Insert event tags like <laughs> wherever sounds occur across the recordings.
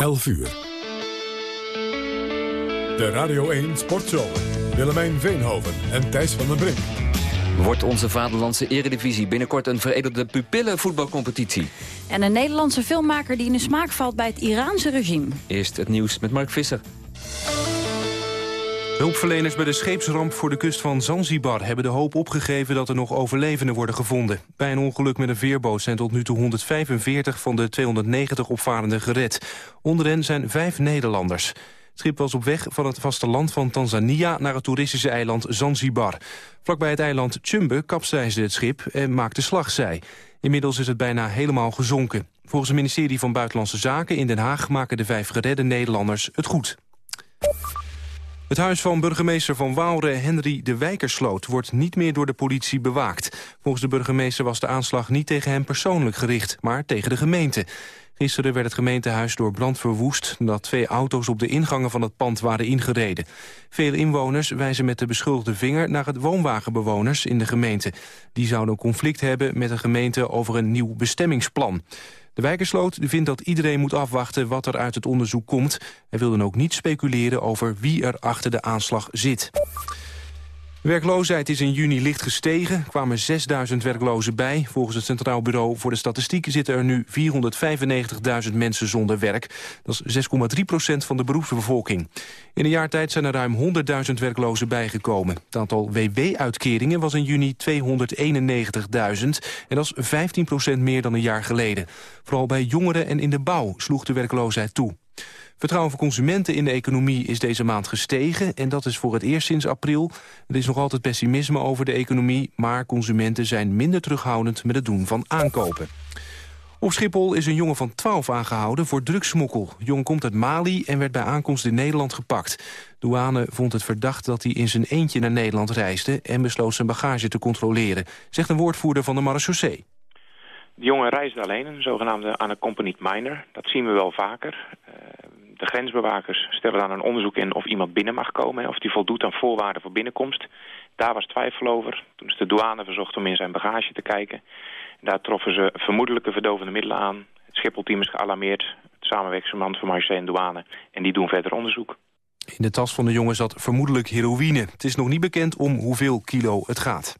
11 uur. De Radio 1 Sportshow. Willemijn Veenhoven en Thijs van den Brink. Wordt onze vaderlandse eredivisie binnenkort een veredelde pupillenvoetbalcompetitie? En een Nederlandse filmmaker die in de smaak valt bij het Iraanse regime. Eerst het nieuws met Mark Visser. Hulpverleners bij de scheepsramp voor de kust van Zanzibar hebben de hoop opgegeven dat er nog overlevenden worden gevonden. Bij een ongeluk met een veerboot zijn tot nu toe 145 van de 290 opvarenden gered. Onder hen zijn vijf Nederlanders. Het schip was op weg van het vasteland van Tanzania naar het toeristische eiland Zanzibar. Vlakbij het eiland Chumbe kapseisde het schip en maakte slagzij. Inmiddels is het bijna helemaal gezonken. Volgens het ministerie van Buitenlandse Zaken in Den Haag maken de vijf geredde Nederlanders het goed. Het huis van burgemeester van Waalre, Henry de Wijkersloot... wordt niet meer door de politie bewaakt. Volgens de burgemeester was de aanslag niet tegen hem persoonlijk gericht... maar tegen de gemeente. Gisteren werd het gemeentehuis door brand verwoest... nadat twee auto's op de ingangen van het pand waren ingereden. Veel inwoners wijzen met de beschuldigde vinger... naar het woonwagenbewoners in de gemeente. Die zouden conflict hebben met de gemeente over een nieuw bestemmingsplan. De Wijkersloot vindt dat iedereen moet afwachten wat er uit het onderzoek komt. Hij wil dan ook niet speculeren over wie er achter de aanslag zit. Werkloosheid is in juni licht gestegen. Kwamen 6000 werklozen bij. Volgens het Centraal Bureau voor de Statistiek zitten er nu 495.000 mensen zonder werk. Dat is 6,3 procent van de beroepsbevolking. In een jaar tijd zijn er ruim 100.000 werklozen bijgekomen. Het aantal WW-uitkeringen was in juni 291.000. En dat is 15 procent meer dan een jaar geleden. Vooral bij jongeren en in de bouw sloeg de werkloosheid toe. Vertrouwen van consumenten in de economie is deze maand gestegen... en dat is voor het eerst sinds april. Er is nog altijd pessimisme over de economie... maar consumenten zijn minder terughoudend met het doen van aankopen. Op Schiphol is een jongen van 12 aangehouden voor drugssmokkel. De jongen komt uit Mali en werd bij aankomst in Nederland gepakt. Douane vond het verdacht dat hij in zijn eentje naar Nederland reisde... en besloot zijn bagage te controleren, zegt een woordvoerder van de marechaussee. De jongen reisde alleen, een zogenaamde unaccompanied minor. Dat zien we wel vaker. Uh, de grensbewakers stellen dan een onderzoek in of iemand binnen mag komen... of die voldoet aan voorwaarden voor binnenkomst. Daar was twijfel over. Toen is de douane verzocht om in zijn bagage te kijken. Daar troffen ze vermoedelijke verdovende middelen aan. Het Schipholteam is gealarmeerd. Het samenwerkingsverband van Marseille en douane. En die doen verder onderzoek. In de tas van de jongen zat vermoedelijk heroïne. Het is nog niet bekend om hoeveel kilo het gaat.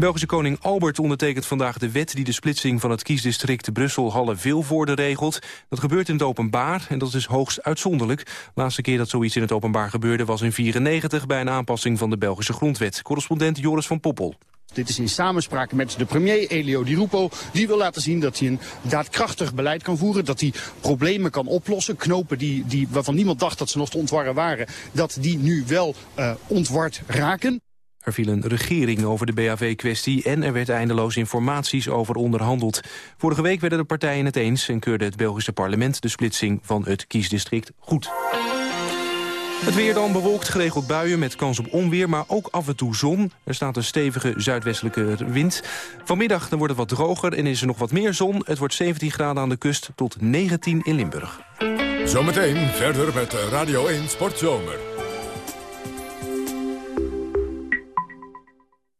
Belgische koning Albert ondertekent vandaag de wet... die de splitsing van het kiesdistrict Brussel-Halle-Vilvoorde regelt. Dat gebeurt in het openbaar en dat is hoogst uitzonderlijk. De laatste keer dat zoiets in het openbaar gebeurde was in 1994... bij een aanpassing van de Belgische grondwet. Correspondent Joris van Poppel. Dit is in samenspraak met de premier Elio Di Rupo. Die wil laten zien dat hij een daadkrachtig beleid kan voeren. Dat hij problemen kan oplossen. Knopen die, die, waarvan niemand dacht dat ze nog te ontwarren waren. Dat die nu wel uh, ontward raken. Er viel een regering over de BHV-kwestie en er werd eindeloos informaties over onderhandeld. Vorige week werden de partijen het eens en keurde het Belgische parlement de splitsing van het kiesdistrict goed. Het weer dan bewolkt, geregeld buien met kans op onweer, maar ook af en toe zon. Er staat een stevige zuidwestelijke wind. Vanmiddag dan wordt het wat droger en is er nog wat meer zon. Het wordt 17 graden aan de kust tot 19 in Limburg. Zometeen verder met Radio 1 Sportzomer.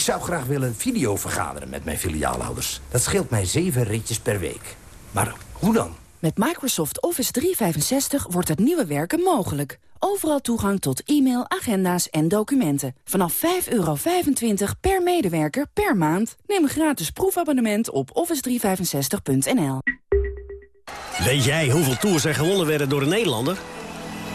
Ik zou graag willen video vergaderen met mijn filiaalhouders. Dat scheelt mij zeven ritjes per week. Maar hoe dan? Met Microsoft Office 365 wordt het nieuwe werken mogelijk. Overal toegang tot e-mail, agenda's en documenten. Vanaf 5,25 per medewerker per maand. Neem een gratis proefabonnement op office365.nl. Weet jij hoeveel tours er gewonnen werden door een Nederlander?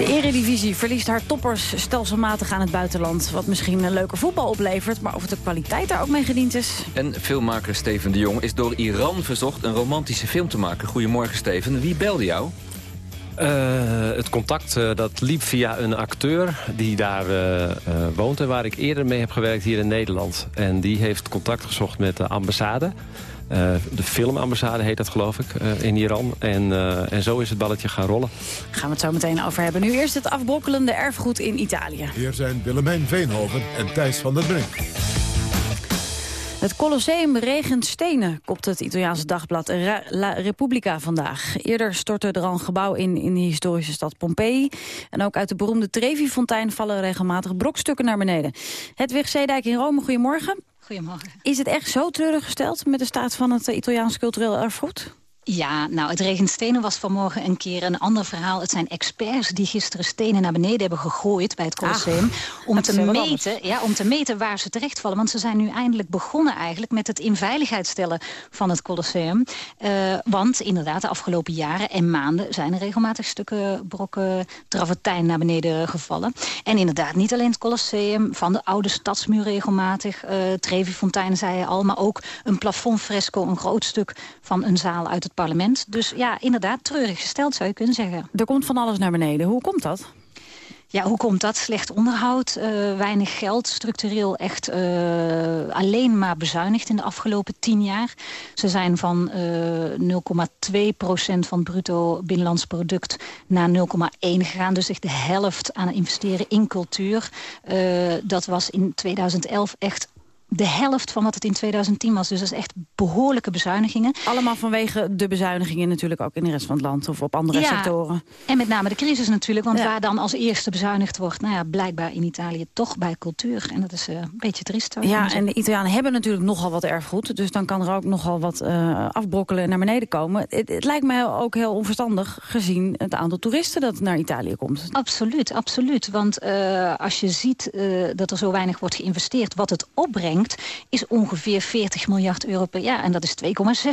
De Eredivisie verliest haar toppers stelselmatig aan het buitenland. Wat misschien een leuker voetbal oplevert, maar of het de kwaliteit daar ook mee gediend is. En filmmaker Steven de Jong is door Iran verzocht een romantische film te maken. Goedemorgen Steven, wie belde jou? Uh, het contact uh, dat liep via een acteur die daar uh, woont... en waar ik eerder mee heb gewerkt hier in Nederland. En die heeft contact gezocht met de ambassade. De filmambassade heet dat geloof ik in Iran. En, en zo is het balletje gaan rollen. Gaan we het zo meteen over hebben. Nu eerst het afbrokkelende erfgoed in Italië. Hier zijn Willemijn Veenhoven en Thijs van der Brink. Het Colosseum regent stenen, kopt het Italiaanse dagblad La Repubblica vandaag. Eerder stortte er al een gebouw in in de historische stad Pompeii. En ook uit de beroemde Trevi-fontein vallen regelmatig brokstukken naar beneden. Hedwig Zeedijk in Rome, goedemorgen. Goedemorgen. Is het echt zo treurig gesteld met de staat van het Italiaans cultureel erfgoed? Ja, nou, het regent stenen was vanmorgen een keer een ander verhaal. Het zijn experts die gisteren stenen naar beneden hebben gegooid bij het Colosseum. om, te meten, ja, om te meten waar ze terechtvallen. Want ze zijn nu eindelijk begonnen eigenlijk met het in veiligheid stellen van het Colosseum. Uh, want inderdaad, de afgelopen jaren en maanden zijn er regelmatig stukken brokken travertijn naar beneden gevallen. En inderdaad, niet alleen het Colosseum, van de oude stadsmuur regelmatig. Uh, Trevi-fontein zei je al, maar ook een plafondfresco, een groot stuk van een zaal uit het parlement. Dus ja, inderdaad, treurig gesteld zou je kunnen zeggen. Er komt van alles naar beneden. Hoe komt dat? Ja, hoe komt dat? Slecht onderhoud, uh, weinig geld, structureel echt uh, alleen maar bezuinigd in de afgelopen tien jaar. Ze zijn van uh, 0,2 procent van het bruto binnenlands product naar 0,1 gegaan. Dus echt de helft aan investeren in cultuur. Dat was in 2011 echt de helft van wat het in 2010 was. Dus dat is echt behoorlijke bezuinigingen. Allemaal vanwege de bezuinigingen natuurlijk ook in de rest van het land of op andere ja, sectoren. En met name de crisis natuurlijk. Want ja. waar dan als eerste bezuinigd wordt, nou ja, blijkbaar in Italië toch bij cultuur. En dat is uh, een beetje triest. Ja, en de Italianen hebben natuurlijk nogal wat erfgoed. Dus dan kan er ook nogal wat uh, afbrokkelen en naar beneden komen. Het, het, lijkt mij ook heel onverstandig gezien het aantal toeristen dat naar Italië komt. Absoluut, absoluut. Want uh, als je ziet dat er zo weinig wordt geïnvesteerd, wat het opbrengt is ongeveer 40 miljard euro per jaar. En dat is 2,6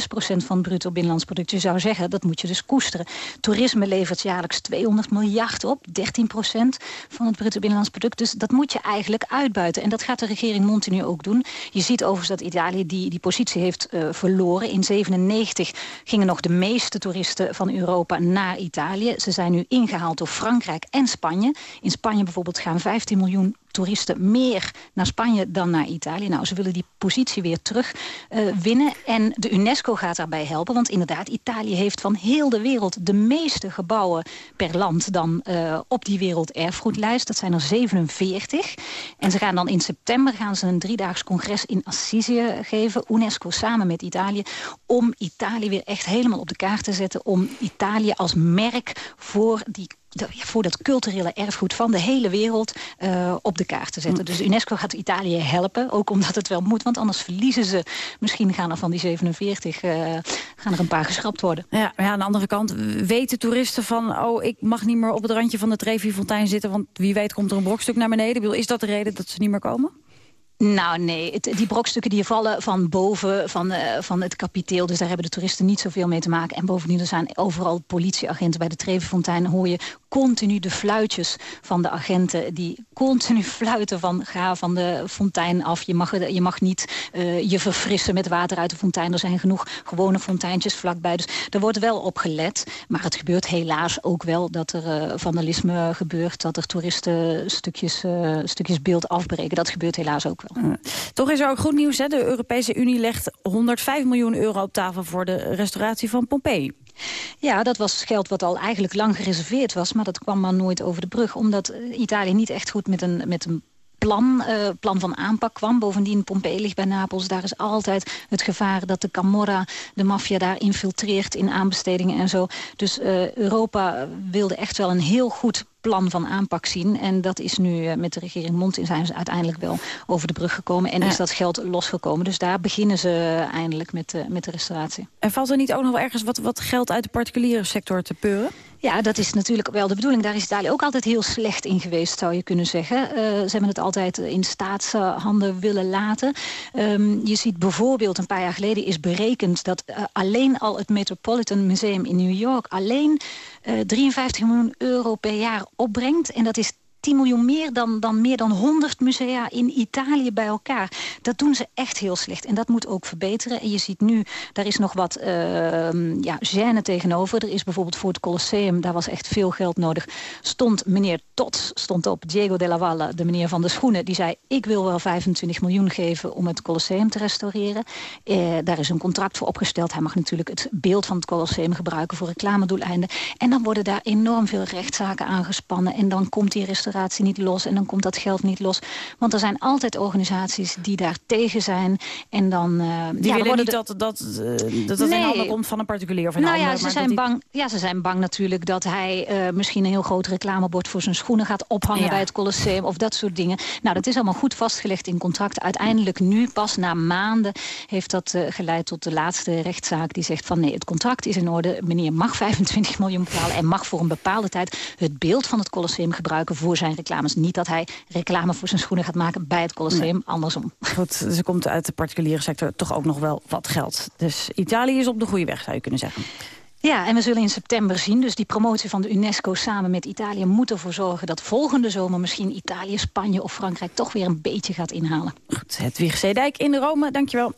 procent van het bruto binnenlands product. Je zou zeggen, dat moet je dus koesteren. Toerisme levert jaarlijks 200 miljard op, 13 procent van het bruto binnenlands product. Dus dat moet je eigenlijk uitbuiten. En dat gaat de regering Monti nu ook doen. Je ziet overigens dat Italië die, die positie heeft uh, verloren. In 97 gingen nog de meeste toeristen van Europa naar Italië. Ze zijn nu ingehaald door Frankrijk en Spanje. In Spanje bijvoorbeeld gaan 15 miljoen toeristen meer naar Spanje dan naar Italië. Nou, ze willen die positie weer terug uh, winnen. En de UNESCO gaat daarbij helpen. Want inderdaad, Italië heeft van heel de wereld de meeste gebouwen per land dan uh, op die werelderfgoedlijst. Dat zijn er 47. En ze gaan dan in september gaan ze een driedaags congres in Assisi geven. UNESCO samen met Italië. Om Italië weer echt helemaal op de kaart te zetten. Om Italië als merk voor die voor dat culturele erfgoed van de hele wereld uh, op de kaart te zetten. Dus UNESCO gaat Italië helpen, ook omdat het wel moet. Want anders verliezen ze, misschien gaan er van die 47, uh, gaan er een paar geschrapt worden. Ja, maar ja, aan de andere kant weten toeristen van... oh, ik mag niet meer op het randje van de Trevi-fontein zitten... want wie weet komt er een brokstuk naar beneden. Is dat de reden dat ze niet meer komen? Nou nee, die brokstukken die vallen van boven van, uh, van het kapiteel. Dus daar hebben de toeristen niet zoveel mee te maken. En bovendien, er zijn overal politieagenten. Bij de Trevenfontein hoor je continu de fluitjes van de agenten. Die continu <laughs> fluiten van ga van de fontein af. Je mag, je mag niet uh, je verfrissen met water uit de fontein. Er zijn genoeg gewone fonteintjes vlakbij. Dus er wordt wel op gelet. Maar het gebeurt helaas ook wel dat er uh, vandalisme gebeurt. Dat er toeristen stukjes, stukjes beeld afbreken. Dat gebeurt helaas ook. Toch is er ook goed nieuws. Hè? De Europese Unie legt 105 miljoen euro op tafel... voor de restauratie van Pompeii. Ja, dat was geld wat al eigenlijk lang gereserveerd was... maar dat kwam maar nooit over de brug... omdat Italië niet echt goed met een, met een plan, uh, plan van aanpak kwam. Bovendien, Pompeii ligt bij Napels. Daar is altijd het gevaar dat de Camorra, de maffia daar infiltreert in aanbestedingen en zo. Dus uh, Europa wilde echt wel een heel goed plan van aanpak zien. En dat is nu uh, met de regering Monti zijn ze uiteindelijk wel over de brug gekomen. En ja. is dat geld losgekomen. Dus daar beginnen ze eindelijk met, met de restauratie. En valt er niet ook nog wel ergens wat, wat geld uit de particuliere sector te peuren? Ja, dat is natuurlijk wel de bedoeling. Daar is Italië ook altijd heel slecht in geweest, zou je kunnen zeggen. Uh, ze hebben het altijd in staatshanden willen laten. Um, je ziet bijvoorbeeld, een paar jaar geleden is berekend... dat uh, alleen al het Metropolitan Museum in New York... alleen uh, 53 miljoen euro per jaar opbrengt. En dat is 10 miljoen meer dan, dan meer dan 100 musea in Italië bij elkaar. Dat doen ze echt heel slecht. En dat moet ook verbeteren. En je ziet nu, daar is nog wat uh, ja, gêne tegenover. Er is bijvoorbeeld voor het Colosseum, daar was echt veel geld nodig. Stond meneer Tots, stond op Diego della Valle, de meneer van de schoenen. Die zei, ik wil wel 25 miljoen geven om het Colosseum te restaureren. Uh, daar is een contract voor opgesteld. Hij mag natuurlijk het beeld van het Colosseum gebruiken voor reclamedoeleinden. En dan worden daar enorm veel rechtszaken aangespannen. En dan komt die restauratie niet los en dan komt dat geld niet los. Want er zijn altijd organisaties die daar tegen zijn. En dan, uh, die ja, willen niet dat dat, dat, uh, dat, dat nee. in handen komt van een particulier of een nou. Ja ze, zijn bang, ja, ze zijn bang natuurlijk dat hij uh, misschien een heel groot reclamebord voor zijn schoenen gaat ophangen ja. bij het Colosseum of dat soort dingen. Nou, dat is allemaal goed vastgelegd in contracten. Uiteindelijk nu, pas na maanden, heeft dat geleid tot de laatste rechtszaak die zegt van nee, het contract is in orde. Meneer mag <laughs> 25 miljoen betalen en mag voor een bepaalde tijd het beeld van het Colosseum gebruiken voor zijn reclames. Niet dat hij reclame voor zijn schoenen gaat maken bij het Colosseum, nee. andersom. <laughs> Goed, dus er komt uit de particuliere sector toch ook nog wel wat geld. Dus Italië is op de goede weg, zou je kunnen zeggen. Ja, en we zullen in september zien. Dus die promotie van de UNESCO samen met Italië moet ervoor zorgen... dat volgende zomer misschien Italië, Spanje of Frankrijk... toch weer een beetje gaat inhalen. Goed, Hedwig Zeedijk in Rome, dankjewel.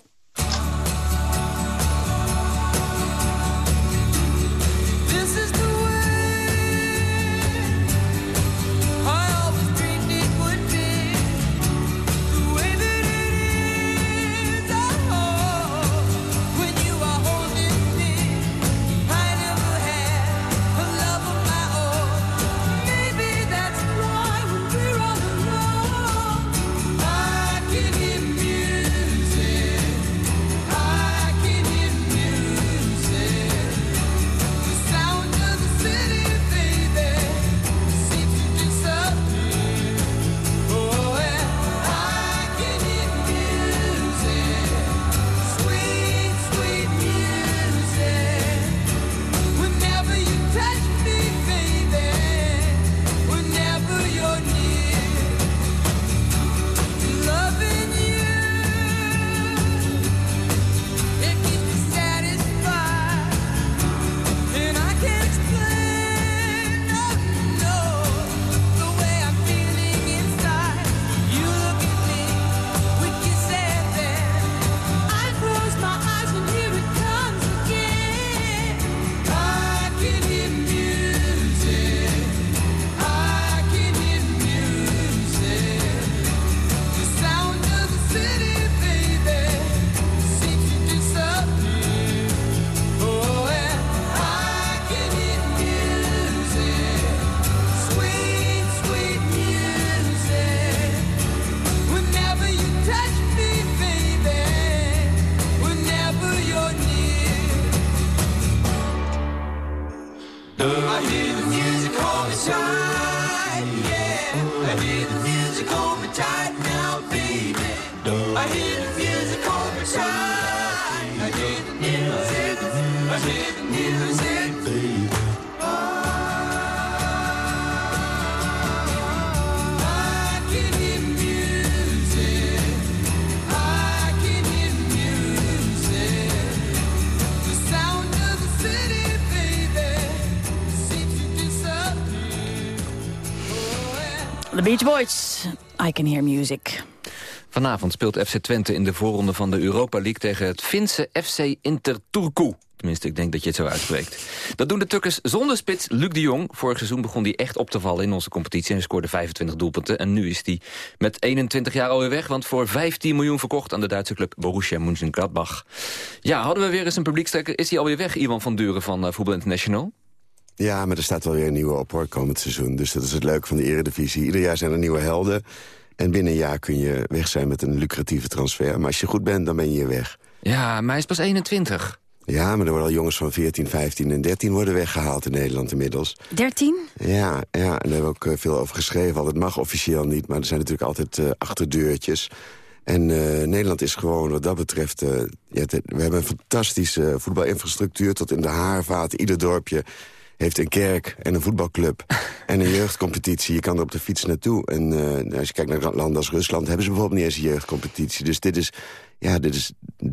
The Beach Boys, I Can Hear Music. Vanavond speelt FC Twente in de voorronde van de Europa League... tegen het Finse FC Interturku. Tenminste, ik denk dat je het zo uitspreekt. Dat doen de Tukkers zonder spits Luc de Jong. Vorig seizoen begon hij echt op te vallen in onze competitie... en scoorde 25 doelpunten. En nu is hij met 21 jaar alweer weg... want voor 15 miljoen verkocht aan de Duitse club Borussia Mönchengladbach. Ja, hadden we weer eens een publiekstrekker... is hij alweer weg, Iwan van Duren van uh, Voetbal International? Ja, maar er staat wel weer een nieuwe op hoor, komend seizoen. Dus dat is het leuke van de eredivisie. Ieder jaar zijn er nieuwe helden. En binnen een jaar kun je weg zijn met een lucratieve transfer. Maar als je goed bent, dan ben je weg. Ja, maar hij is pas 21. Ja, maar er worden al jongens van 14, 15 en 13 worden weggehaald in Nederland inmiddels. 13? Ja, ja en daar hebben we ook uh, veel over geschreven. Al, het mag officieel niet, maar er zijn natuurlijk altijd uh, achterdeurtjes. En uh, Nederland is gewoon wat dat betreft... ja, we hebben een fantastische voetbalinfrastructuur tot in de haarvaat. Ieder dorpje heeft een kerk en een voetbalclub <laughs> en een jeugdcompetitie. Je kan er op de fiets naartoe. En uh, als je kijkt naar landen als Rusland... hebben ze bijvoorbeeld niet eens een jeugdcompetitie. Dus dit is, ja, dit is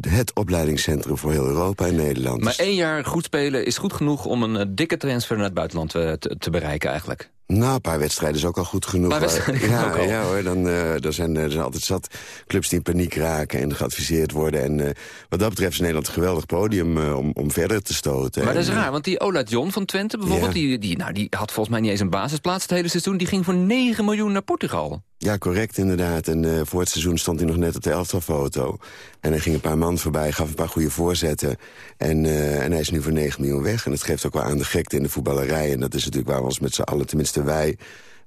het opleidingscentrum voor heel Europa en Nederland. Maar één jaar goed spelen is goed genoeg om een uh, dikke transfer naar het buitenland uh, te, te bereiken eigenlijk? Nou, een paar wedstrijden is ook al goed genoeg. Ja, ook al. ja hoor, dan, uh, er, zijn, er zijn altijd zat clubs die in paniek raken en geadviseerd worden. En uh, wat dat betreft is Nederland een geweldig podium uh, om, om verder te stoten. Maar dat is raar, want die Ola John van Twente bijvoorbeeld... Ja. Die, die, nou, die had volgens mij niet eens een basisplaats het hele seizoen. Die ging voor 9 miljoen naar Portugal. Ja, correct inderdaad. En uh, voor het seizoen stond hij nog net op de elftalfoto. En hij ging een paar man voorbij, gaf een paar goede voorzetten. En, uh, en hij is nu voor 9 miljoen weg. En dat geeft ook wel aan de gekte in de voetballerij. En dat is natuurlijk waar we ons met z'n allen, tenminste wij...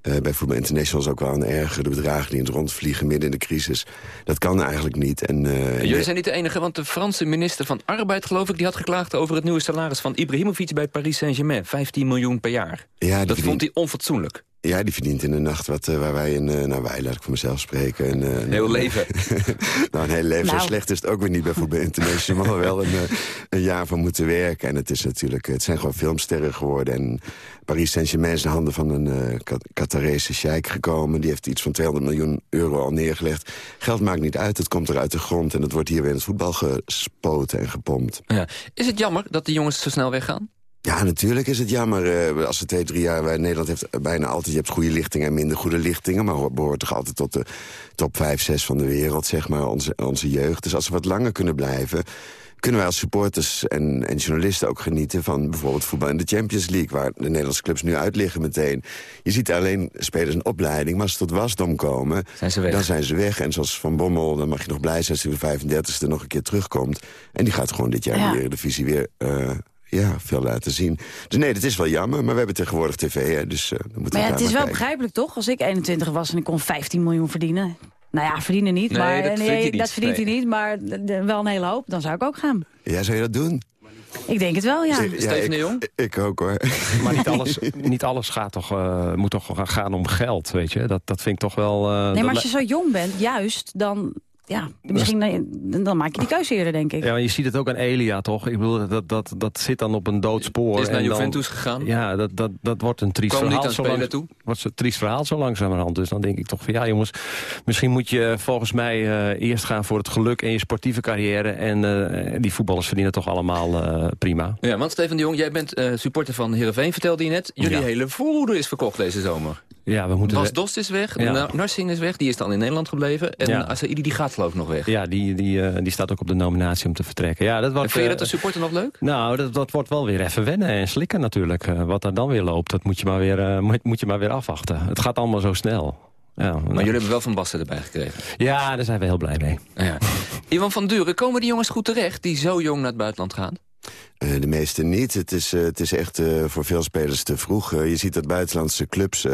Uh, bij Voetbal International is ook wel een erger. De bedragen die in het rondvliegen midden in de crisis. Dat kan eigenlijk niet. En, uh, Jullie zijn niet de enige, want de Franse minister van Arbeid, geloof ik... die had geklaagd over het nieuwe salaris van Ibrahimovic bij Paris Saint-Germain. 15 miljoen per jaar. Ja, dat vond hij onfatsoenlijk. Ja, die verdient in de nacht wat uh, waar wij in... Uh, nou, wij, laat ik voor mezelf spreken. Een, uh, heel leven. nou, een heel leven. <laughs> Nou. Zo slecht is het ook weer niet bij Voetbal International. maar wel een, een, jaar van moeten werken. En het, is natuurlijk, het zijn gewoon filmsterren geworden. En Paris Saint-Germain is in de handen van een uh, Qatarese sheik gekomen. Die heeft iets van 200 miljoen euro al neergelegd. Geld maakt niet uit, het komt er uit de grond... en het wordt hier weer in het voetbal gespoten en gepompt. Ja. Is het jammer dat die jongens zo snel weggaan? Ja, natuurlijk is het jammer. Uh, als ze twee, drie jaar... Nederland heeft bijna altijd... Je hebt goede lichtingen en minder goede lichtingen... maar behoort toch altijd tot de top 5, 6 van de wereld, zeg maar, onze, onze jeugd. Dus als ze wat langer kunnen blijven kunnen wij als supporters en, en, journalisten ook genieten... van bijvoorbeeld voetbal in de Champions League... waar de Nederlandse clubs nu uit liggen meteen. Je ziet alleen spelers een opleiding, maar als ze tot wasdom komen... Zijn ze weg. dan zijn ze weg. En zoals Van Bommel, dan mag je nog blij zijn... als hij de 35e nog een keer terugkomt. En die gaat gewoon dit jaar ja. weer de visie weer... Uh, ja, veel laten zien. Dus nee, dat is wel jammer, maar we hebben tegenwoordig tv, hè, dus uh, dan moeten Maar ja, het is wel kijken. begrijpelijk, toch? Als ik 21 was en ik kon 15 miljoen verdienen... Nou ja, verdienen niet, nee, maar dat, nee, verdient, dat verdient nee. hij niet, maar wel een hele hoop. Dan zou ik ook gaan. Ja, zou je dat doen? Ik denk het wel, ja. ja Steven de Jong? Ik, ik, ook, hoor. <laughs> Maar niet alles, <laughs> niet alles gaat toch, uh, moet toch gaan om geld, weet je? Dat, dat vind ik toch wel... Uh, nee, maar als je zo jong bent, juist, dan... Ja, misschien dan maak je die keuze eerder, denk ik. Ja, maar je ziet het ook aan Elia, toch? Ik bedoel, dat, dat, dat zit dan op een doodspoor. Is naar en Juventus dan, gegaan? Ja, dat, dat, dat wordt een triest Kwam verhaal. niet aan zo lang, toe? wordt een triest verhaal zo langzamerhand. Dus dan denk ik toch van, ja jongens, misschien moet je volgens mij uh, eerst gaan voor het geluk in je sportieve carrière. En uh, die voetballers verdienen toch allemaal uh, prima. Ja, want Steven de Jong, jij bent supporter van Heerenveen, vertelde je net. Jullie Ja. hele voorhoede is verkocht deze zomer. Ja, we moeten... Bas Dost is weg, Ja. Na- Narsing is weg, die is dan in Nederland gebleven. En Ja. Asaidi die gaat geloof ik nog weg. Ja, die, die, uh, die staat ook op de nominatie om te vertrekken. Ja, dat wordt, En vind je uh, dat als supporter nog leuk? Nou, dat, dat wordt wel weer even wennen en slikken natuurlijk. Uh, wat er dan weer loopt, dat moet je maar weer, uh, moet, moet je maar weer afwachten. Het gaat allemaal zo snel. Ja, Maar jullie hebben wel Van Basten erbij gekregen. Ja, daar zijn we heel blij mee. Ja. Iwan van Duren, komen die jongens goed terecht die zo jong naar het buitenland gaan? Uh, de meeste niet. Het is, uh, het is echt uh, voor veel spelers te vroeg. je ziet dat buitenlandse clubs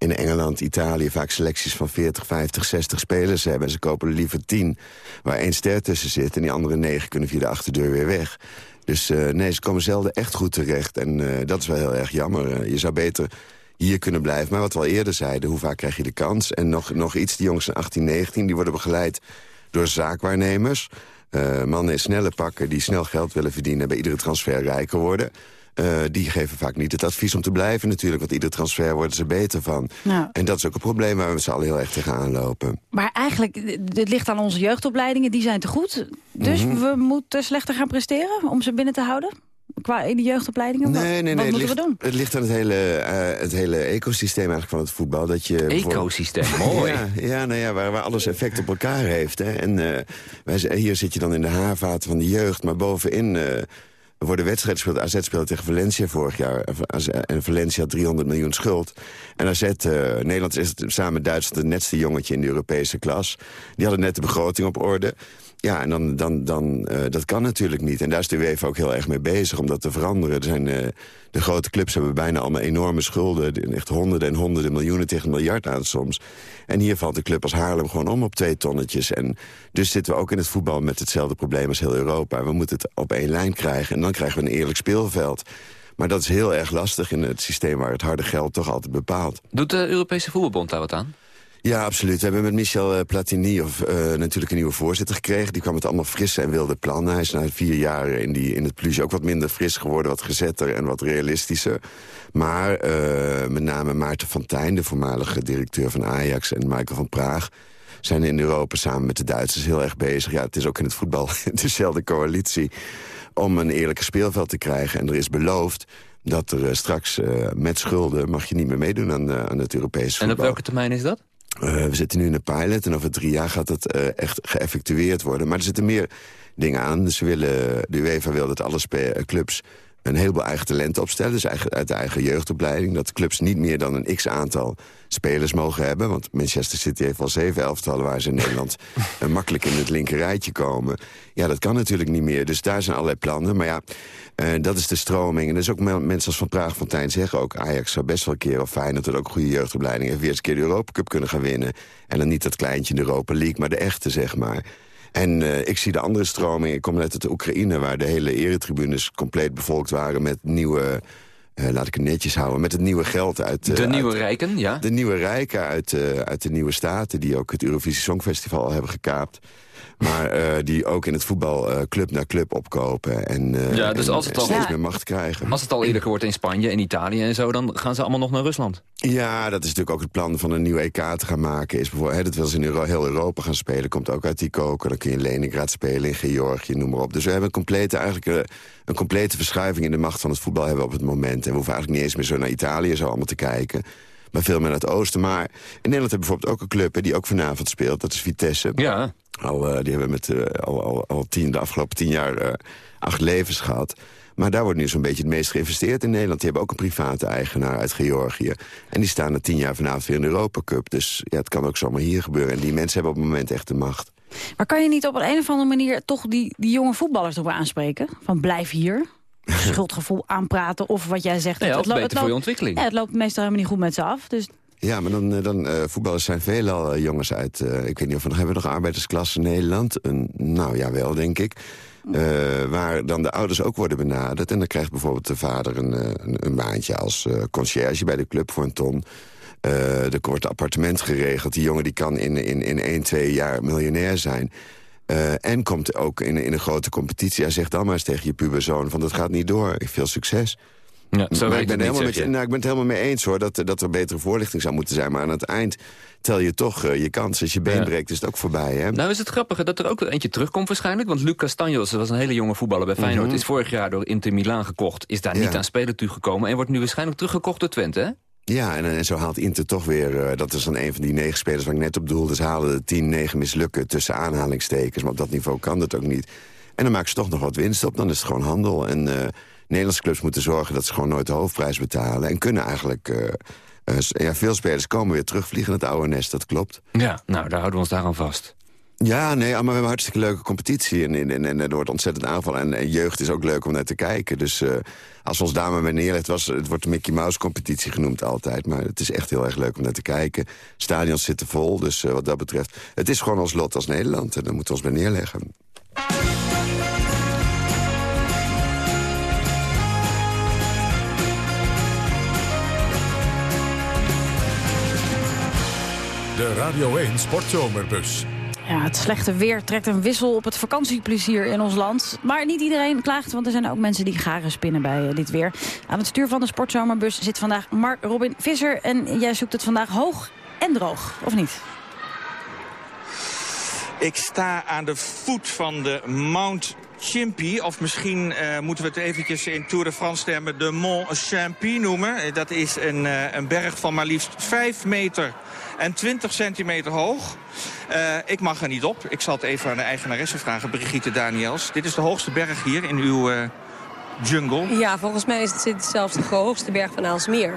in Engeland, Italië... vaak selecties van 40, 50, 60 spelers hebben. En ze kopen er liever 10, waar één ster tussen zit... en die andere negen kunnen via de achterdeur weer weg. Dus nee, ze komen zelden echt goed terecht. En dat is wel heel erg jammer. je zou beter hier kunnen blijven. Maar wat we al eerder zeiden, hoe vaak krijg je de kans? En nog, nog iets, die jongens van 18, 19, die worden begeleid door zaakwaarnemers... Mannen in snelle pakken die snel geld willen verdienen... bij iedere transfer rijker worden. Uh, die geven vaak niet het advies om te blijven natuurlijk. Want iedere transfer worden ze beter van. Nou. En dat is ook een probleem waar we met z'n allen heel erg tegenaan lopen. Maar eigenlijk, het ligt aan onze jeugdopleidingen. Die zijn te goed. Dus Mhm. we moeten slechter gaan presteren om ze binnen te houden? Qua in de jeugdopleidingen? Wat- Nee, nee, Wat nee. Het moeten ligt, we doen? het ligt aan het hele, uh, het hele ecosysteem eigenlijk van het voetbal. Dat je Ecosysteem, <laughs> mooi. Ja, ja, nou ja waar, waar alles effect op elkaar heeft. Hè. En uh, wij, hier zit je dan in de haarvaten van de jeugd, maar bovenin... Uh, er worden wedstrijden gespeeld. AZ speelde tegen Valencia vorig jaar. En Valencia had 300 miljoen schuld. En AZ, uh, Nederland is samen met Duitsland het netste jongetje in de Europese klas. Die hadden net de begroting op orde. Ja, en dan, dan, dan, uh, dat kan natuurlijk niet. En daar is de UEFA ook heel erg mee bezig om dat te veranderen. Er zijn, uh, de grote clubs hebben bijna allemaal enorme schulden. Echt honderden en honderden miljoenen tegen miljard aan soms. En hier valt de club als Haarlem gewoon om op twee tonnetjes. En dus zitten we ook in het voetbal met hetzelfde probleem als heel Europa. We moeten het op één lijn krijgen en dan krijgen we een eerlijk speelveld. Maar dat is heel erg lastig in het systeem waar het harde geld toch altijd bepaalt. Doet de Europese Voetbalbond daar wat aan? Ja, absoluut. We hebben met Michel eh, Platini of, uh, natuurlijk een nieuwe voorzitter gekregen. Die kwam met allemaal frisse en wilde plannen. Hij is na vier jaar in, die, in het plus ook wat minder fris geworden. Wat gezetter en wat realistischer. Maar uh, met name Maarten van Tijn, de voormalige directeur van Ajax... en Michael van Praag zijn in Europa samen met de Duitsers heel erg bezig. Ja, het is ook in het voetbal <laughs> dezelfde coalitie om een eerlijke speelveld te krijgen. En er is beloofd dat er straks met schulden mag je niet meer meedoen aan, aan het Europese voetbal. En op welke termijn is dat? Uh, we zitten nu in een pilot en over drie jaar gaat het uh, echt geëffectueerd worden. Maar er zitten meer dingen aan. Dus we willen, de UEFA wil dat alle clubs een heleboel eigen talenten opstellen. Dus uit de eigen jeugdopleiding. Dat clubs niet meer dan een x-aantal spelers mogen hebben. Want Manchester City heeft al zeven elftallen... waar ze in Nederland <laughs> makkelijk in het linkerrijtje komen. Ja, dat kan natuurlijk niet meer. Dus daar zijn allerlei plannen. Maar ja, uh, dat is de stroming. En dat is ook mensen als Van Praag Fontijn zeggen ook... Ajax zou best wel een keer, of Feyenoord dat ook een goede jeugdopleiding... heeft weer eens een keer de Europa Cup kunnen gaan winnen. En dan niet dat kleintje in de Europa League, maar de echte, zeg maar. En uh, ik zie de andere stroming. Ik kom net uit de Oekraïne, waar de hele eretribunes compleet bevolkt waren met nieuwe... Uh, laat ik het netjes houden, met het nieuwe geld uit... Uh, de nieuwe rijken, ja? De nieuwe rijken uit, uit de nieuwe staten... die ook het Eurovisie Songfestival hebben gekaapt. Maar uh, die ook in het voetbal uh, club naar club opkopen. En, uh, ja, dus en, als het al, steeds meer macht krijgen. Als het al eerder wordt in Spanje en Italië en zo... dan gaan ze allemaal nog naar Rusland. Ja, dat is natuurlijk ook het plan van een nieuw EK te gaan maken. Is bijvoorbeeld, hè, dat wil ze in Euro heel Europa gaan spelen. Komt ook uit die koken. Dan kun je in Leningrad spelen, in Georgië, noem maar op. Dus we hebben een complete, eigenlijk, een complete verschuiving in de macht van het voetbal hebben op het moment. En we hoeven eigenlijk niet eens meer zo naar Italië zo allemaal te kijken maar veel meer naar het oosten. Maar in Nederland hebben we bijvoorbeeld ook een club hè, die ook vanavond speelt. Dat is Vitesse. Ja. Al, uh, die hebben met, uh, al, al, al tien, de afgelopen tien jaar uh, acht levens gehad. Maar daar wordt nu zo'n beetje het meest geïnvesteerd in Nederland. Die hebben ook een private eigenaar uit Georgië. En die staan na tien jaar vanavond weer in de Europa Cup. Dus ja, het kan ook zomaar hier gebeuren. En die mensen hebben op het moment echt de macht. Maar kan je niet op een, een of andere manier toch die, die jonge voetballers erop aanspreken? Van blijf hier? <laughs> schuldgevoel aanpraten of wat jij zegt. Het, het, het, beter voor je ontwikkeling. Ja, het loopt meestal helemaal niet goed met ze af. Dus ja, maar dan, dan uh, voetballers zijn veelal uh, jongens uit... Uh, ik weet niet of we nog hebben we nog arbeidersklasse in Nederland. Een, nou ja, wel, denk ik. waar dan de ouders ook worden benaderd. En dan krijgt bijvoorbeeld de vader een, een, een baantje als conciërge bij de club voor een ton. er wordt een appartement geregeld. Die jongen die kan in, in, in 1, 2 jaar miljonair zijn. En komt ook in, in een grote competitie. Hij zegt dan maar eens tegen je puberzoon van dat gaat niet door. Veel succes. Ja, zo maar ik, ben helemaal met, je. nou, ik ben het helemaal mee eens hoor, dat, dat er betere voorlichting zou moeten zijn. Maar aan het eind tel je toch uh, je kans. Als je been Ja. breekt is het ook voorbij. Hè? Nou is het grappige dat er ook eentje terugkomt waarschijnlijk. Want Luc Castanjos, dat was een hele jonge voetballer bij Feyenoord... Mhm. is vorig jaar door Inter Milaan gekocht. Is daar Ja. niet aan spelen toegekomen. En wordt nu waarschijnlijk teruggekocht door Twente, hè? Ja, en, en zo haalt Inter toch weer... eh, dat is dan een van die negen spelers waar ik net op doelde. Ze halen de tien, negen mislukken tussen aanhalingstekens. Maar op dat niveau kan dat ook niet. En dan maken ze toch nog wat winst op. Dan is het gewoon handel. En eh, Nederlandse clubs moeten zorgen dat ze gewoon nooit de hoofdprijs betalen. En kunnen eigenlijk... eh, eh, ja, veel spelers komen weer terugvliegen in het oude nest, dat klopt. Ja, nou, daar houden we ons daaraan vast. Ja, nee, maar we hebben een hartstikke leuke competitie. En, en, en, er wordt ontzettend aanvallen. En, jeugd is ook leuk om naar te kijken. Dus eh, als ons daar maar bij neerleggen... Het, was, het wordt de Mickey Mouse competitie genoemd altijd. Maar het is echt heel erg leuk om naar te kijken. Stadions zitten vol, dus eh, wat dat betreft... Het is gewoon ons lot als Nederland. En daar moeten we ons bij neerleggen. De Radio 1 Sportzomerbus. Ja, het slechte weer trekt een wissel op het vakantieplezier in ons land. Maar niet iedereen klaagt, want er zijn ook mensen die garen spinnen bij eh, dit weer. Aan het stuur van de Sportzomerbus zit vandaag Mark Robin Visser. En jij zoekt het vandaag hoog en droog, of niet? Ik sta aan de voet van de Mount Chimpy. Of misschien eh, moeten we het eventjes in Tour de France termen de Mont Champy noemen. Eh, Dat is een, een berg van maar liefst 5 meter en 20 centimeter hoog. Eh, ik mag er niet op. Ik zal het even aan de eigenaresse vragen, Brigitte Daniels. Dit is de hoogste berg hier in uw eh, jungle. Ja, volgens mij is het zelfs de hoogste berg van Aalsmeer.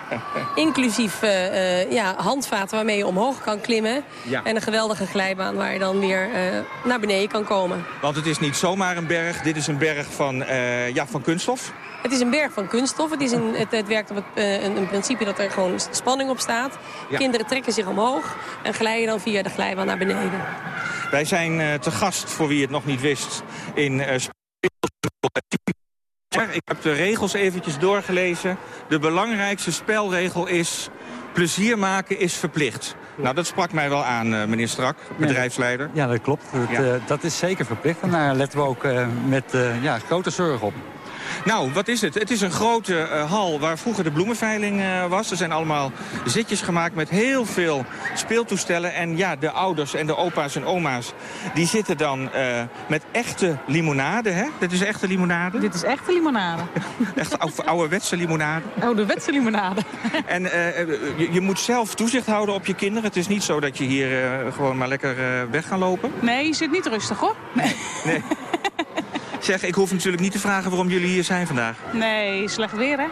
<laughs> Inclusief eh, eh, ja, handvaten waarmee je omhoog kan klimmen. Ja. En een geweldige glijbaan waar je dan weer eh, naar beneden kan komen. Want het is niet zomaar een berg. Dit is een berg van, eh, ja, van kunststof. Het is een berg van kunststof. Het, is een, het, het werkt op het, een, een principe dat er gewoon spanning op staat. Ja. Kinderen trekken zich omhoog en glijden dan via de glijbaan naar beneden. Wij zijn te gast, voor wie het nog niet wist, in Speelschool. Ik heb de regels eventjes doorgelezen. De belangrijkste spelregel is plezier maken is verplicht. Nou, dat sprak mij wel aan, uh, meneer Strak, bedrijfsleider. Ja, dat klopt. Dat, ja. uh, dat is zeker verplicht. En daar letten we ook uh, met ja, grote zorg op. Nou, wat is het? Het is een grote uh, hal waar vroeger de bloemenveiling uh, was. Er zijn allemaal zitjes gemaakt met heel veel speeltoestellen. En ja, de ouders en de opa's en oma's... die zitten dan uh, met echte limonade, hè? Dit is echte limonade? Dit is echte limonade. <laughs> Echt oude, ouderwetse limonade? Ouderwetse limonade. <laughs> en je, je, moet zelf toezicht houden op je kinderen. Het is niet zo dat je hier gewoon maar lekker weg kan lopen? Nee, je zit niet rustig, hoor. Nee. nee. <laughs> Zeg, ik hoef natuurlijk niet te vragen waarom jullie hier zijn vandaag. Nee, slecht weer, hè?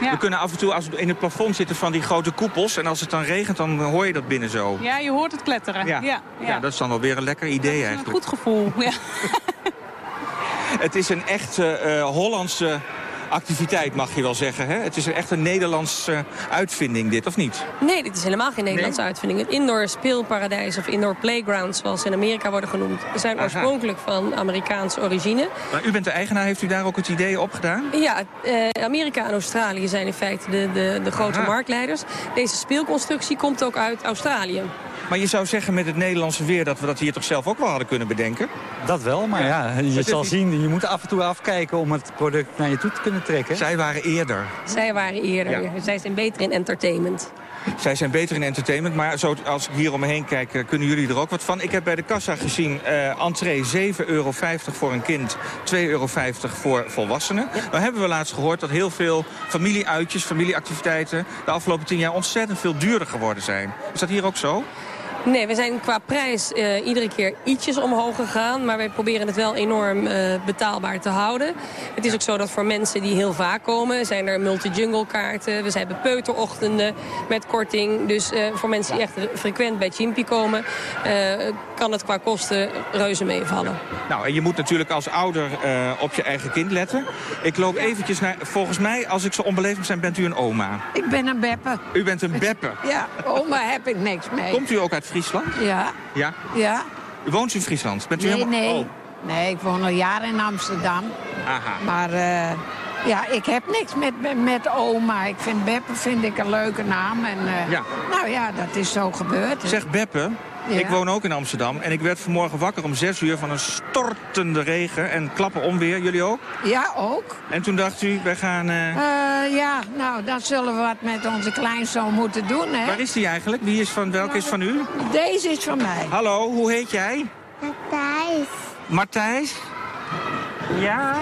Ja. We kunnen af en toe als we in het plafond zitten van die grote koepels... en als het dan regent, dan hoor je dat binnen zo. Ja, je hoort het kletteren. Ja, ja, ja. ja dat is dan wel weer een lekker idee dat eigenlijk. een goed gevoel, ja. <laughs> het is een echte uh, Hollandse activiteit, mag je wel zeggen. Hè? Het is echt een Nederlandse uitvinding, dit, of niet? Nee, dit is helemaal geen Nederlandse nee? uitvinding. Het indoor speelparadijs of indoor playground, zoals ze in Amerika worden genoemd... zijn Aha. oorspronkelijk van Amerikaanse origine. Maar u bent de eigenaar, heeft u daar ook het idee op gedaan? Ja, eh, Amerika en Australië zijn in feite de, de, de grote Aha. marktleiders. Deze speelconstructie komt ook uit Australië. Maar je zou zeggen met het Nederlandse weer dat we dat hier toch zelf ook wel hadden kunnen bedenken? Dat wel, maar ja, ja je zal zien, je moet af en toe afkijken om het product naar je toe te kunnen trekken. Zij waren eerder. Zij waren eerder, ja. zij zijn beter in entertainment. Zij zijn beter in entertainment, maar zo, als ik hier om me heen kijk, uh, kunnen jullie er ook wat van. Ik heb bij de kassa gezien, uh, entree 7,50 euro voor een kind, 2,50 euro voor volwassenen. Ja. Dan hebben we laatst gehoord dat heel veel familieuitjes, familieactiviteiten... de afgelopen tien jaar ontzettend veel duurder geworden zijn. Is dat hier ook zo? Nee, we zijn qua prijs uh, iedere keer ietsjes omhoog gegaan. Maar wij proberen het wel enorm uh, betaalbaar te houden. Het is ook zo dat voor mensen die heel vaak komen... zijn er multi-jungle kaarten. We hebben peuterochtenden met korting. Dus uh, voor mensen die echt frequent bij Chimpy komen... kan het qua kosten reuze meevallen. Nou, en je moet natuurlijk als ouder op je eigen kind letten. Ik loop eventjes naar... Volgens mij, als ik zo onbeleefd moet zijn, bent u een oma. Ik ben een beppe. U bent een beppe? ja, oma heb ik niks mee. Komt u ook uit Friesland? Ja. Ja? Ja. U woont in Friesland? Bent u nee, helemaal... nee. Oh. Nee, ik woon al jaren in Amsterdam. Aha. Maar uh, ja, ik heb niks met, met oma. Ik vind Beppe vind ik een leuke naam. En, uh, ja. Nou ja, dat is zo gebeurd. Zeg Beppe, ja. ik woon ook in Amsterdam. En ik werd vanmorgen wakker om 6 uur van een stortende regen en klappen onweer. Jullie ook? Ja, ook. En toen dacht u, wij gaan... Uh... Uh, ja, nou, dan zullen we wat met onze kleinzoon moeten doen, hè. Waar is die eigenlijk? Wie is van, welke nou, is van u? Deze is van mij. Hallo, hoe heet jij? Matthijs. Matthijs? Ja.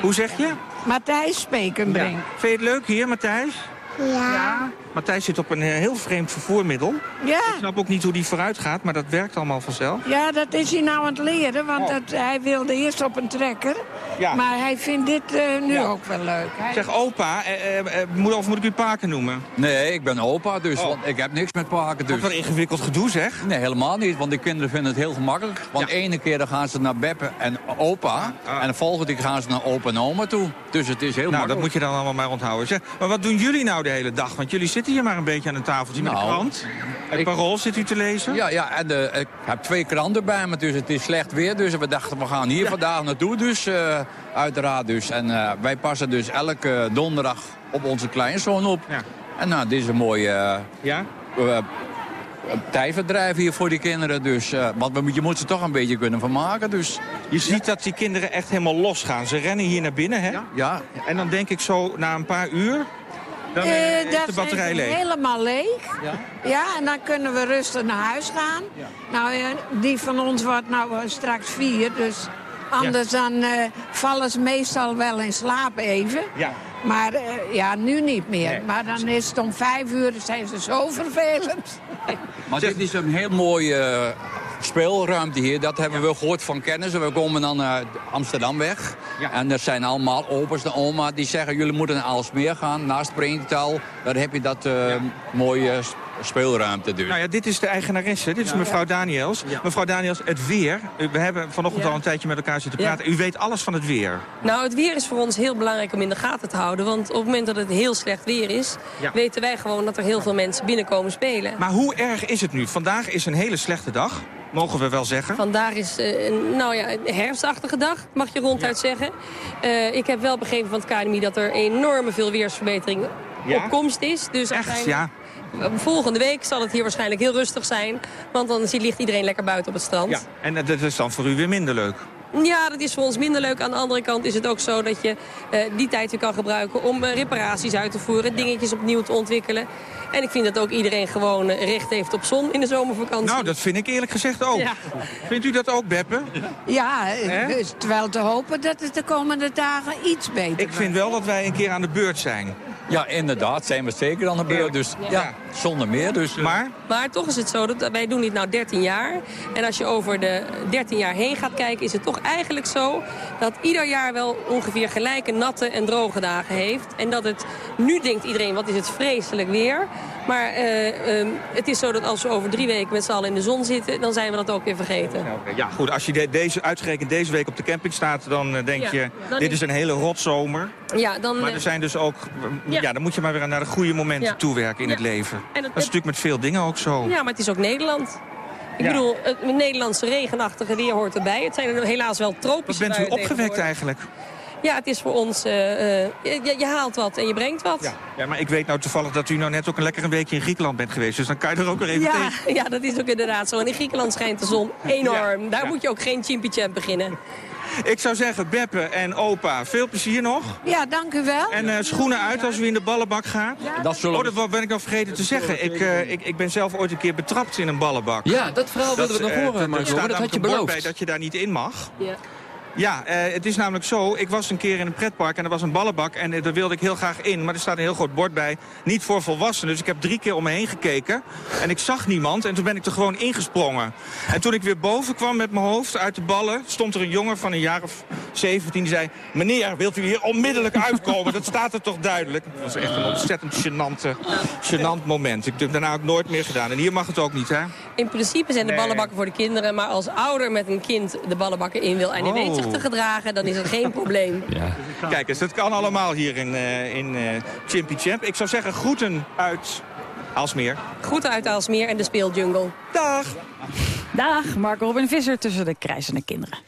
Hoe zeg je? Matthijs Spekenbrink. Ja. Vind je het leuk hier, Matthijs? Ja. ja. Matthijs zit op een heel vreemd vervoermiddel. Ja. Ik snap ook niet hoe die vooruit gaat, maar dat werkt allemaal vanzelf. Ja, dat is hij nou aan het leren, want oh. dat, hij wilde eerst op een trekker. Ja. Maar hij vindt dit uh, nu ja. ook wel leuk. Hij... Zeg, opa, eh, eh, moet, of moet ik u paken noemen? Nee, ik ben opa, dus oh. want ik heb niks met paken. Dus. Wat een ingewikkeld gedoe, zeg. Nee, helemaal niet, want de kinderen vinden het heel gemakkelijk. Want ja. ene keer dan gaan ze naar Beppe en opa, ah. en de volgende keer gaan ze naar opa en oma toe. Dus het is heel nou, makkelijk. dat moet je dan allemaal maar onthouden. Zeg, maar wat doen jullie nou de hele dag? Want jullie zitten hier maar een beetje aan een tafeltje nou, met de krant. Het ik, parool zit u te lezen? Ja, ja en de, ik heb twee kranten bij me, dus het is slecht weer. Dus we dachten, we gaan hier ja. vandaag naartoe, dus uh, uiteraard dus. En uh, wij passen dus elke donderdag op onze kleinzoon op. Ja. En nou, dit is een mooie... Uh, ja? tijdverdrijf hier voor die kinderen. Dus, uh, want je moet ze toch een beetje kunnen vermaken. Dus. Je ziet ja. dat die kinderen echt helemaal losgaan. Ze rennen hier naar binnen, hè? Ja. ja. En dan denk ik zo, na een paar uur... Dan uh, is de batterij leeg. helemaal leeg. Ja? ja, en dan kunnen we rustig naar huis gaan. Ja. Nou, uh, die van ons wordt nou straks vier, dus anders ja. dan uh, vallen ze meestal wel in slaap even. Ja. Maar uh, ja, nu niet meer. Nee. Maar dan is het om vijf uur, dan zijn ze zo <laughs> vervelend. Maar dit is een heel mooie uh, speelruimte hier. Dat hebben ja. we gehoord van kennissen. We komen dan naar Amsterdam weg. Ja. En er zijn allemaal opa's en oma die zeggen... jullie moeten naar Aalsmeer gaan, naast Springtaal. Daar heb je dat uh, ja. mooie speelruimte dus. Nou ja, dit is de eigenaresse. Dit is ja. mevrouw Daniels. Ja. Mevrouw Daniels, het weer. We hebben vanochtend ja. al een tijdje met elkaar zitten praten. U weet alles van het weer. Nou, het weer is voor ons heel belangrijk om in de gaten te houden. Want op het moment dat het heel slecht weer is... weten wij gewoon dat er heel veel mensen binnenkomen spelen. Maar hoe erg is het nu? Vandaag is een hele slechte dag. Mogen we wel zeggen? Vandaag is uh, een, nou ja, een herfstachtige dag, mag je ronduit zeggen. Uh, ik heb wel begrepen van het KNMI dat er enorme veel weersverbetering op komst is. Dus Echt, ja? Volgende week zal het hier waarschijnlijk heel rustig zijn. Want dan ligt iedereen lekker buiten op het strand. Ja, en dat is dan voor u weer minder leuk. Ja, dat is voor ons minder leuk. Aan de andere kant is het ook zo dat je eh, die tijd weer kan gebruiken... om eh, reparaties uit te voeren, dingetjes opnieuw te ontwikkelen. En ik vind dat ook iedereen gewoon eh, recht heeft op zon in de zomervakantie. Nou, dat vind ik eerlijk gezegd ook. Ja. Vindt u dat ook, Beppe? Ja, wel te hopen dat het de komende dagen iets beter Ik vind wel dat wij een keer aan de beurt zijn. Ja, inderdaad, zijn we zeker aan de beurt. Dus ja, zonder meer. Dus, eh, Maar? Maar toch is het zo, dat wij doen dit nou 13 jaar. En als je over de 13 jaar heen gaat kijken... is het toch eigenlijk zo dat ieder jaar wel ongeveer gelijke natte en droge dagen heeft. En dat het, nu denkt iedereen, wat is het vreselijk weer. Maar eh, ehm, het is zo dat als we over drie weken met z'n allen in de zon zitten... dan zijn we dat ook weer vergeten. Ja, goed. Als je de- deze, uitgerekend deze week op de camping staat... dan eh, denk Ja, je, dan dit is- is een hele rotzomer. Ja, dan, Maar eh, er zijn dus ook... Ja. Ja. dan moet je maar weer naar de goede momenten Ja. toewerken in Ja. het leven. En dat is natuurlijk met veel dingen ook zo. Ja, maar het is ook Nederland. Ik bedoel, het Nederlandse regenachtige weer hoort erbij. Het zijn er helaas wel Wat tropische bent u opgewekt eigenlijk? Ja, het is voor ons... eh, eh, je, je haalt wat en je brengt wat. Ja. ja, maar ik weet nou toevallig dat u nou net ook een lekker een weekje in Griekenland bent geweest. Dus dan kan je er ook weer even Ja, tegen. <laughs> ja, dat is ook inderdaad zo. En in Griekenland schijnt de zon enorm. Daar moet je ook geen chimpy beginnen. Ik zou zeggen, Beppe en opa, veel plezier nog. Ja, dank u wel. En eh, schoenen uit als u in de ballenbak gaat. Dat zullen Oh, dat wa- ben ik nog vergeten te zeggen. Ik, eh, ik, ik ben zelf ooit een keer betrapt in een ballenbak. Ja, dat verhaal wilden we nog eh, horen, er Marco, staat maar dat had je beloofd. bij dat je daar niet in mag. Ja. Ja, eh, het is namelijk zo. Ik was een keer in een pretpark en er was een ballenbak. En eh, daar wilde ik heel graag in. Maar er staat een heel groot bord bij. Niet voor volwassenen. Dus ik heb drie keer om me heen gekeken. En ik zag niemand. En toen ben ik er gewoon ingesprongen. En toen ik weer boven kwam met mijn hoofd uit de ballen... stond er een jongen van een jaar of 17 die zei... Meneer, wilt u hier onmiddellijk uitkomen? Dat staat er toch duidelijk? Dat was echt een ontzettend gênante, gênant moment. Ik heb het daarna ook nooit meer gedaan. En hier mag het ook niet, hè? In principe zijn de ballenbakken voor de kinderen. Maar als ouder met een kind de ballenbakken in wil en die Oh. Zich te gedragen... dan is er geen probleem. <laughs> Kijk eens, dat kan allemaal hier in, eh in eh, Chimpy Champ. Ik zou zeggen, groeten uit Aalsmeer. Groeten uit Aalsmeer en de speeljungle. Dag! Dag, Marco Robin Visser tussen de krijzende kinderen.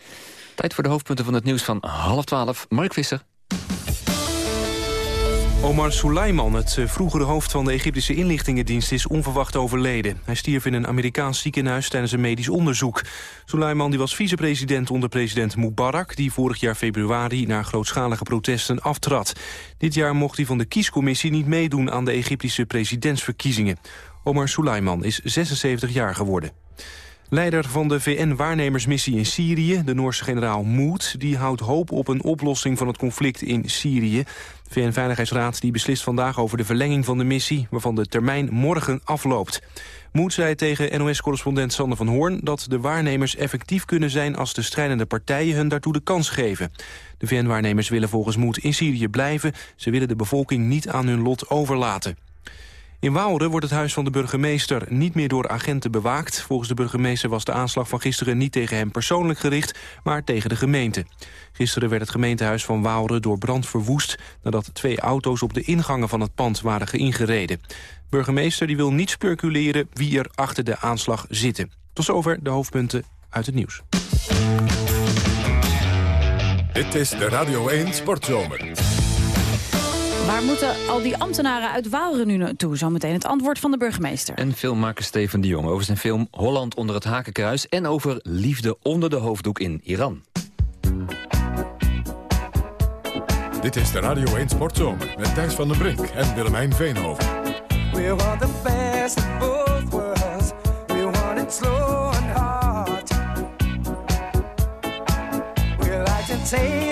Tijd voor de hoofdpunten van het nieuws van half twaalf. Mark Visser. Omar Suleiman, het eh, vroegere hoofd van de Egyptische inlichtingendienst... is onverwacht overleden. Hij stierf in een Amerikaans ziekenhuis tijdens een medisch onderzoek. Suleiman die was vicepresident onder president Mubarak... die vorig jaar februari na grootschalige protesten aftrad. Dit jaar mocht hij van de kiescommissie niet meedoen... aan de Egyptische presidentsverkiezingen. Omar Suleiman is 76 jaar geworden. Leider van de VN-waarnemersmissie in Syrië, de Noorse generaal Moed... die houdt hoop op een oplossing van het conflict in Syrië. De VN-veiligheidsraad die beslist vandaag over de verlenging van de missie... waarvan de termijn morgen afloopt. Moed zei tegen NOS-correspondent Sander van Hoorn... dat de waarnemers effectief kunnen zijn als de strijdende partijen hun daartoe de kans geven. De VN-waarnemers willen volgens Moed in Syrië blijven. Ze willen de bevolking niet aan hun lot overlaten. In Waalre wordt het huis van de burgemeester niet meer door agenten bewaakt. Volgens de burgemeester was de aanslag van gisteren niet tegen hem persoonlijk gericht, maar tegen de gemeente. Gisteren werd het gemeentehuis van Waalre door brand verwoest... nadat twee auto's op de ingangen van het pand waren ingereden. Burgemeester die wil niet speculeren wie er achter de aanslag zitten. Tot zover de hoofdpunten uit het nieuws. Dit is de Radio 1 Sportzomer. Waar moeten al die ambtenaren uit Waalre nu naartoe? Zometeen het antwoord van de burgemeester. En filmmaker Steven de Jong over zijn film Holland onder het Hakenkruis... en over liefde onder de hoofddoek in Iran. Dit is de Radio 1 Sportzomer met Thijs van den Brink en Willemijn Veenhoven. We want the best of both worlds. We want it slow and hard. We like to taste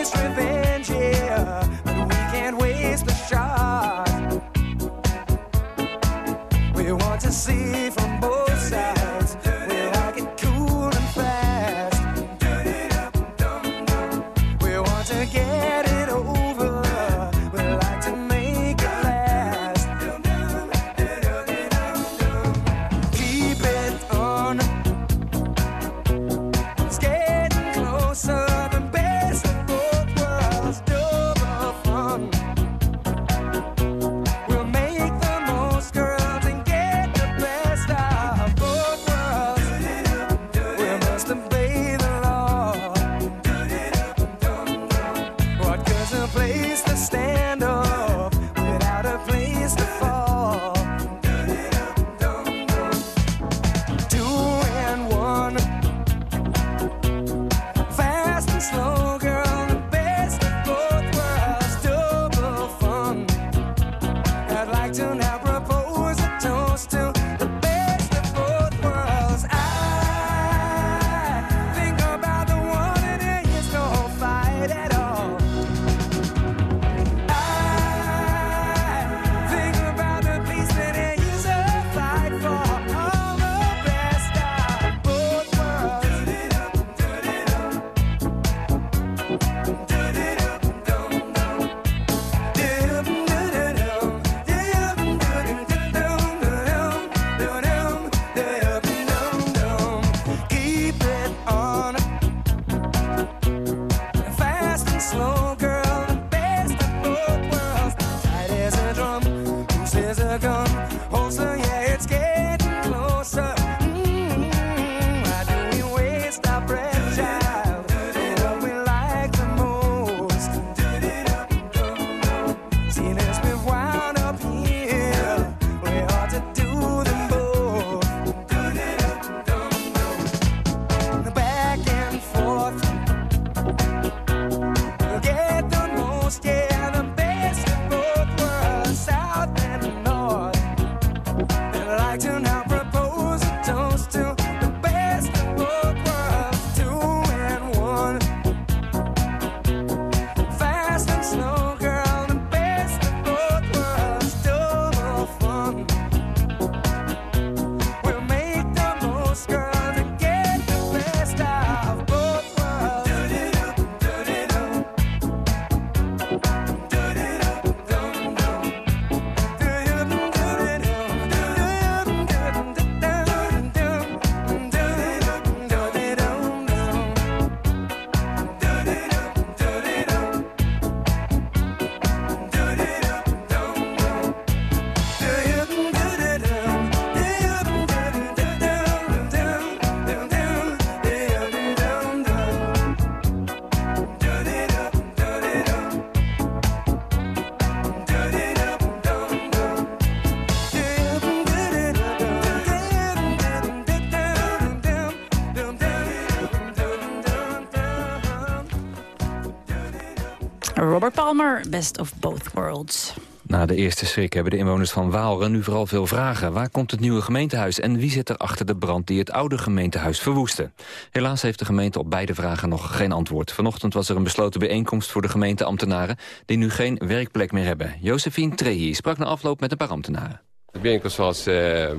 Best of Both Worlds. Na de eerste schrik hebben de inwoners van Waalre nu vooral veel vragen. Waar komt het nieuwe gemeentehuis en wie zit er achter de brand die het oude gemeentehuis verwoestte? Helaas heeft de gemeente op beide vragen nog geen antwoord. Vanochtend was er een besloten bijeenkomst voor de gemeenteambtenaren... die nu geen werkplek meer hebben. Josephine Trehi sprak na afloop met een paar ambtenaren. De bijeenkomst was eh,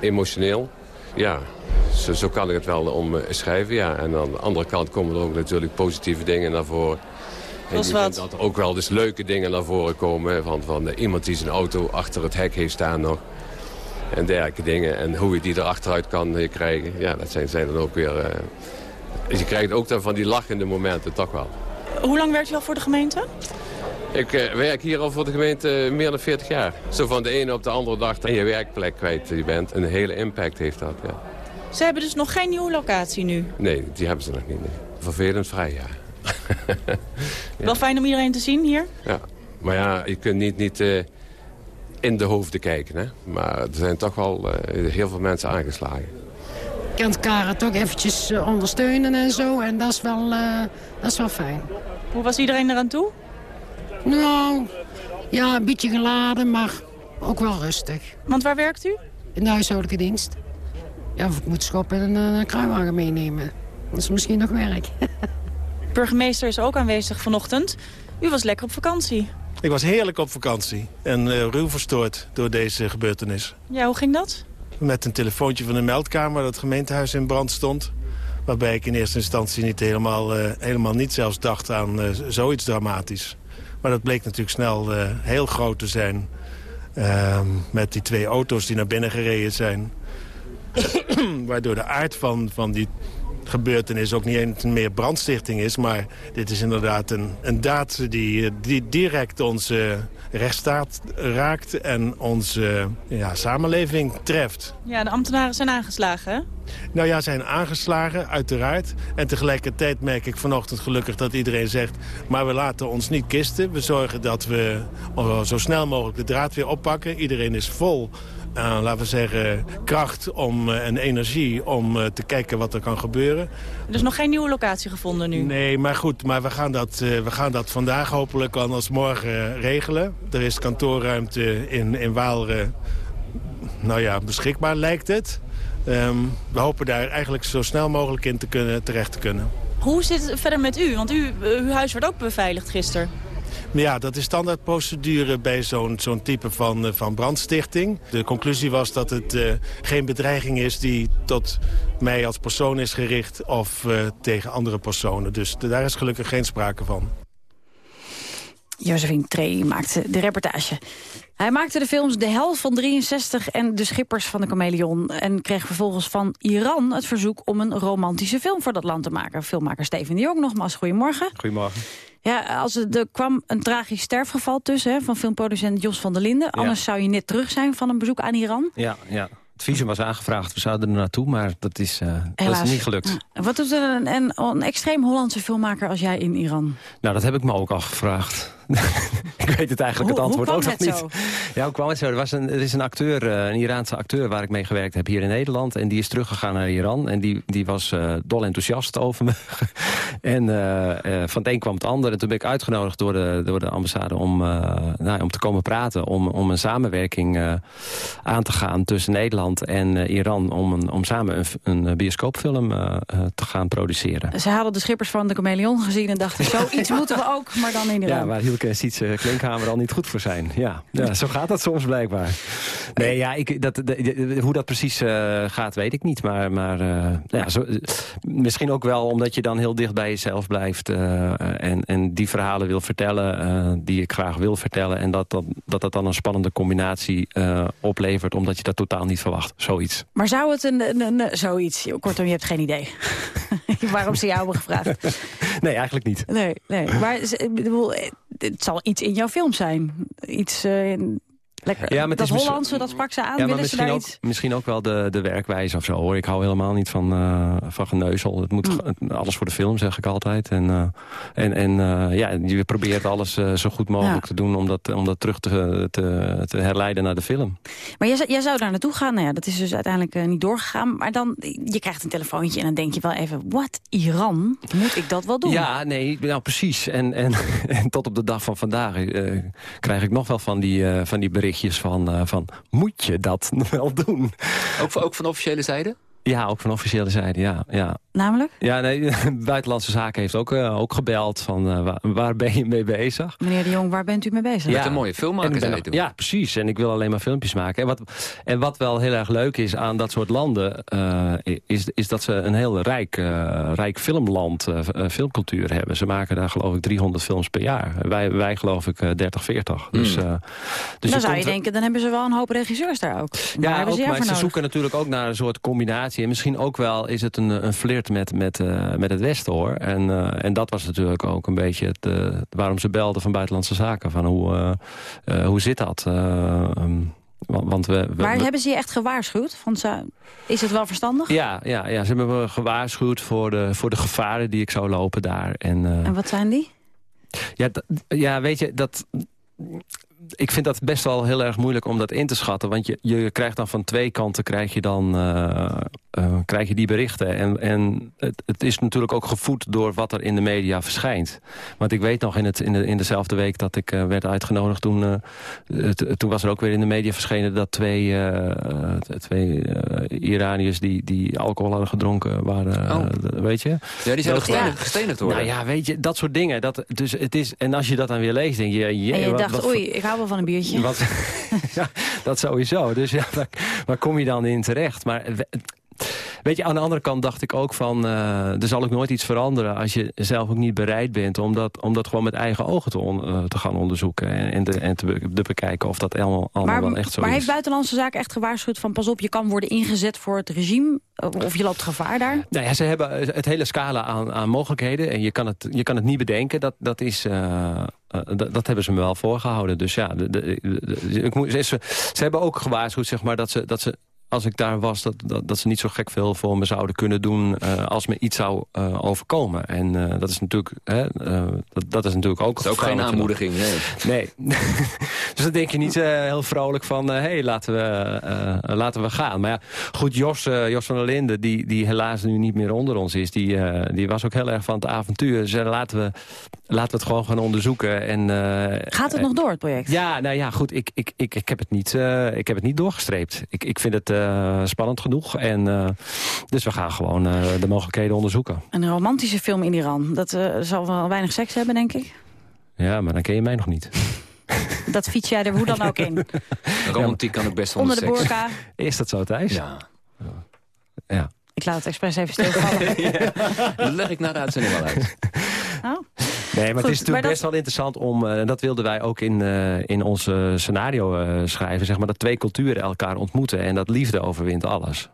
emotioneel. Ja, zo, zo kan ik het wel omschrijven. Ja. En aan de andere kant komen er ook natuurlijk positieve dingen naar voren. En je vindt dat er ook wel dus leuke dingen naar voren komen. Van, van eh, iemand die zijn auto achter het hek heeft staan nog. En dergelijke dingen. En hoe je die er achteruit kan eh, krijgen. Ja, dat zijn, zijn dan ook weer... eh, je krijgt ook dan van die lachende momenten toch wel. Hoe lang werkt u al voor de gemeente? Ik werk hier al voor de gemeente meer dan 40 jaar. Zo van de ene op de andere dag dat je werkplek kwijt bent. Een hele impact heeft dat, ja. Ze hebben dus nog geen nieuwe locatie nu. Nee, die hebben ze nog niet. Nee. Vervelend vrij, ja. <laughs> Wel fijn om iedereen te zien hier. ja. Maar ja, je kunt niet, niet eh, in de hoofden kijken, hè. Maar er zijn toch wel eh, heel veel mensen aangeslagen. Je kan elkaar toch eventjes eh, ondersteunen en zo. En dat is wel, eh, dat is wel fijn. Hoe was iedereen eraan toe? Nou, ja, een beetje geladen, maar ook wel rustig. Want waar werkt u? In de huishoudelijke dienst. Ja, of ik moet schoppen en een, een kruiwagen meenemen. Dat is misschien nog werk. <laughs> Burgemeester is ook aanwezig vanochtend. U was lekker op vakantie. Ik was heerlijk op vakantie en eh, ruw verstoord door deze gebeurtenis. Ja, hoe ging dat? Met een telefoontje van de meldkamer dat het gemeentehuis in brand stond. Waarbij ik in eerste instantie niet helemaal, eh, helemaal niet zelfs dacht aan eh, zoiets dramatisch. Maar dat bleek natuurlijk snel heel groot te zijn. Ehm, met die twee auto's die naar binnen gereden zijn. <coughs> Waardoor de aard van, van die gebeurtenis ook niet eens meer brandstichting is. Maar dit is inderdaad een, een daad die, eh, die direct onze rechtsstaat raakt en onze ja, samenleving treft. Ja, de ambtenaren zijn aangeslagen, hè? Nou ja, zijn aangeslagen, uiteraard. En tegelijkertijd merk ik vanochtend gelukkig dat iedereen zegt... maar we laten ons niet kisten. We zorgen dat we eh, zo snel mogelijk de draad weer oppakken. Iedereen is vol, eh, laten we zeggen, kracht om, eh, en energie... om eh, te kijken wat er kan gebeuren. Dus nog geen nieuwe locatie gevonden nu? Nee, maar goed, maar we gaan dat, we gaan dat vandaag hopelijk anders morgen regelen. Er is kantoorruimte in, in Waalre nou ja, beschikbaar, lijkt het. Ehm, we hopen daar eigenlijk zo snel mogelijk in te kunnen, terecht te kunnen. Hoe zit het verder met u? Want u, uw huis werd ook beveiligd gisteren. Maar ja, dat is standaardprocedure bij zo'n zo'n type van, eh, van brandstichting. De conclusie was dat het eh, geen bedreiging is die tot mij als persoon is gericht... of eh, tegen andere personen. Dus daar is gelukkig geen sprake van. Josephine Trey maakte de reportage. Hij maakte de films De Hel van 63 en De Schippers van de Chameleon... en kreeg vervolgens van Iran het verzoek om een romantische film voor dat land te maken. Filmmaker Steven de Jong nogmaals, goedemorgen. Goedemorgen. Ja, als er, er kwam een tragisch sterfgeval tussen hè, van filmproducent Jos van der Linden. Anders zou je net terug zijn van een bezoek aan Iran. Ja, ja. Het visum was aangevraagd, we zouden er naartoe, maar dat is, eh, dat is niet gelukt. Ja. Wat doet een, een, een extreem Hollandse filmmaker als jij in Iran? Nou, dat heb ik me ook al gevraagd. <laughs> ik weet het eigenlijk het antwoord ook nog niet. zo? Ja, hoe kwam het zo? Er, was een, er is een acteur, eh, een Iraanse acteur waar ik mee gewerkt heb hier in Nederland. En die is teruggegaan naar Iran. En die, die was eh, dol enthousiast over me. <laughs> en eh, van het een kwam het ander. En toen ben ik uitgenodigd door de, door de ambassade om, nou, om te komen praten. Om, om een samenwerking aan te gaan tussen Nederland en Iran. Om, een, om samen een, een bioscoopfilm te gaan produceren. Ze hadden de Schippers van de Chameleon gezien en dachten... <laughs> zoiets moeten we ook, maar dan in Iran. Ja, en Sietse Klinkhamer al niet goed voor zijn. Ja, ja zo gaat dat soms blijkbaar. Nee, ja, ik, dat, de- hoe dat precies eh, gaat, weet ik niet. Maar, maar eh, nou ja, zo, eh, misschien ook wel omdat je dan heel dicht bij jezelf blijft... eh, en, en die verhalen wil vertellen eh, die ik graag wil vertellen. En dat dat, dat, dat dan een spannende combinatie eh, oplevert... omdat je dat totaal niet verwacht, zoiets. Maar zou het een, een, een- zoiets... Kortom, je hebt geen idee. <laughs> Waarom ze jou hebben gevraagd. Nee, eigenlijk niet. Nee, nee. Maar ik bedoel, eh, het zal iets in jouw film zijn. Iets... eh, Lekker. Ja, dat Hollandse, dat sprak ze aan. Ja, maar Willen ze misschien ook, iets... misschien ook wel de, de werkwijze of zo. Hoor. Ik hou helemaal niet van, eh, van geneuzel. Het moet Hm. alles voor de film, zeg ik altijd. En, eh, en, en eh, ja, je probeert alles zo goed mogelijk Ja. te doen... om dat, om dat terug te, te, te herleiden naar de film. Maar jij, zou- jij zou daar naartoe gaan. Nou ja, dat is dus uiteindelijk niet doorgegaan. Maar dan, je krijgt een telefoontje en dan denk je wel even... wat, Iran? Moet ik dat wel doen? Ja, nee, nou precies. En, en, <laughs> en tot op de dag van vandaag krijg ik nog wel van die, van die van, eh, van... moet je dat <laughs> wel doen? Ook, ook van officiële zijde? Ja, ook van officiële zijde, ja. ja. Namelijk? Ja, nee, <laughs> Buitenlandse Zaken heeft ook, eh, ook gebeld van eh, waar, waar ben je mee bezig? Meneer de Jong, waar bent u mee bezig? Met een mooie film maken. Ja, precies. En ik wil alleen maar filmpjes maken. En wat, en wat wel heel erg leuk is aan dat soort landen... eh, is, is dat ze een heel rijk, rijk filmland, filmcultuur hebben. Ze maken daar geloof ik 300 films per jaar. Wij, wij geloof ik eh, 30, 40. Dus, Hmm. eh, dus dan zou je denken, dan hebben ze wel een hoop regisseurs daar ook. Waar ja, ook, maar ze nodig? zoeken natuurlijk ook naar een soort combinatie. En misschien ook wel is het een, een flirt met, met, eh, met het Westen, hoor. En, eh, en dat was natuurlijk ook een beetje het, eh, waarom ze belden van Buitenlandse Zaken. Van hoe, hoe zit dat? Eh, ehm, want we, we- Maar hebben ze je echt gewaarschuwd? Van, is het wel verstandig? ja, ja, ja, ze hebben me gewaarschuwd voor de, voor de gevaren die ik zou lopen daar. En, En wat zijn die? ja, ja, weet je, dat... Ik vind dat best wel heel erg moeilijk om dat in te schatten. Want je, je krijgt dan van twee kanten krijg je dan, eh, eh, krijg je die berichten. En, en het, het is natuurlijk ook gevoed door wat er in de media verschijnt. Want ik weet nog in, het, in, de, in dezelfde week dat ik eh, werd uitgenodigd... Toen, eh, het- toen was er ook weer in de media verschenen dat twee, twee Iraniërs... Die, die alcohol hadden gedronken waren, eh, Oh. weet je? Ja, die zijn gestenigd, gestenigd worden. Nou ja, weet je, dat soort dingen. Dat, dus het is, en als je dat dan weer leest, denk je... en je wat- dacht, wat oei, ik hou van een biertje. wat, <laughs> ja, dat sowieso. Dus ja, waar, waar kom je dan in terecht? Maar weet je, aan de andere kant dacht ik ook van... eh, er zal ook nooit iets veranderen als je zelf ook niet bereid bent... om dat, om dat gewoon met eigen ogen te, on- eh, te gaan onderzoeken... en, en, te, en te, be- te bekijken of dat allemaal, allemaal maar wel echt zo maar is. heeft Buitenlandse Zaken echt gewaarschuwd van... pas op, je kan worden ingezet voor het regime... of je loopt gevaar daar? Nou ja, ze hebben het hele scala aan, aan mogelijkheden. En je kan het, je kan het niet bedenken. Dat, dat, is, eh, eh, dat, dat hebben ze me wel voorgehouden. Dus ja, de, de, de- ik moet, ze, ze hebben ook gewaarschuwd zeg maar, dat, ze, dat ze als ik daar was, dat, dat, dat ze niet zo gek veel voor me zouden kunnen doen... eh, als me iets zou eh, overkomen. En eh, dat is natuurlijk... Hè, dat, dat is natuurlijk ook... Dat is ook geen aanmoediging, nee. Nee. <laughs> dus dan denk je niet heel vrolijk van... hé, hey, laten, we, laten we gaan. Maar ja, goed, Jos, Jos van der Linden... Die, die helaas nu niet meer onder ons is... die, die was ook heel erg van het avontuur. Dus eh, laten, we, laten we het gewoon gaan onderzoeken. En, eh, Gaat het nog door, het project? Ja, nou ja, goed. Ik, ik, ik, ik, heb, het niet, eh, ik heb het niet doorgestreept. Ik, ik vind het eh, spannend genoeg. En, eh, dus we gaan gewoon eh, de mogelijkheden onderzoeken. Een romantische film in Iran. Dat eh, zal wel weinig seks hebben, denk ik. Ja, maar dan ken je mij nog niet. <laughs> Dat fiets jij er hoe dan ook in. <laughs> Romantiek kan ook best Onder onder de seks. burka. <laughs> Is dat zo, Thijs? Ja. Ja. Ik laat het expres even stilvallen. Dat leg ik na de uitzending wel uit. Oh. Nee, maar Goed, het is natuurlijk dat- best wel interessant om... eh, en dat wilden wij ook in, eh, in ons scenario eh, schrijven... Zeg maar, dat twee culturen elkaar ontmoeten... en dat liefde overwint alles.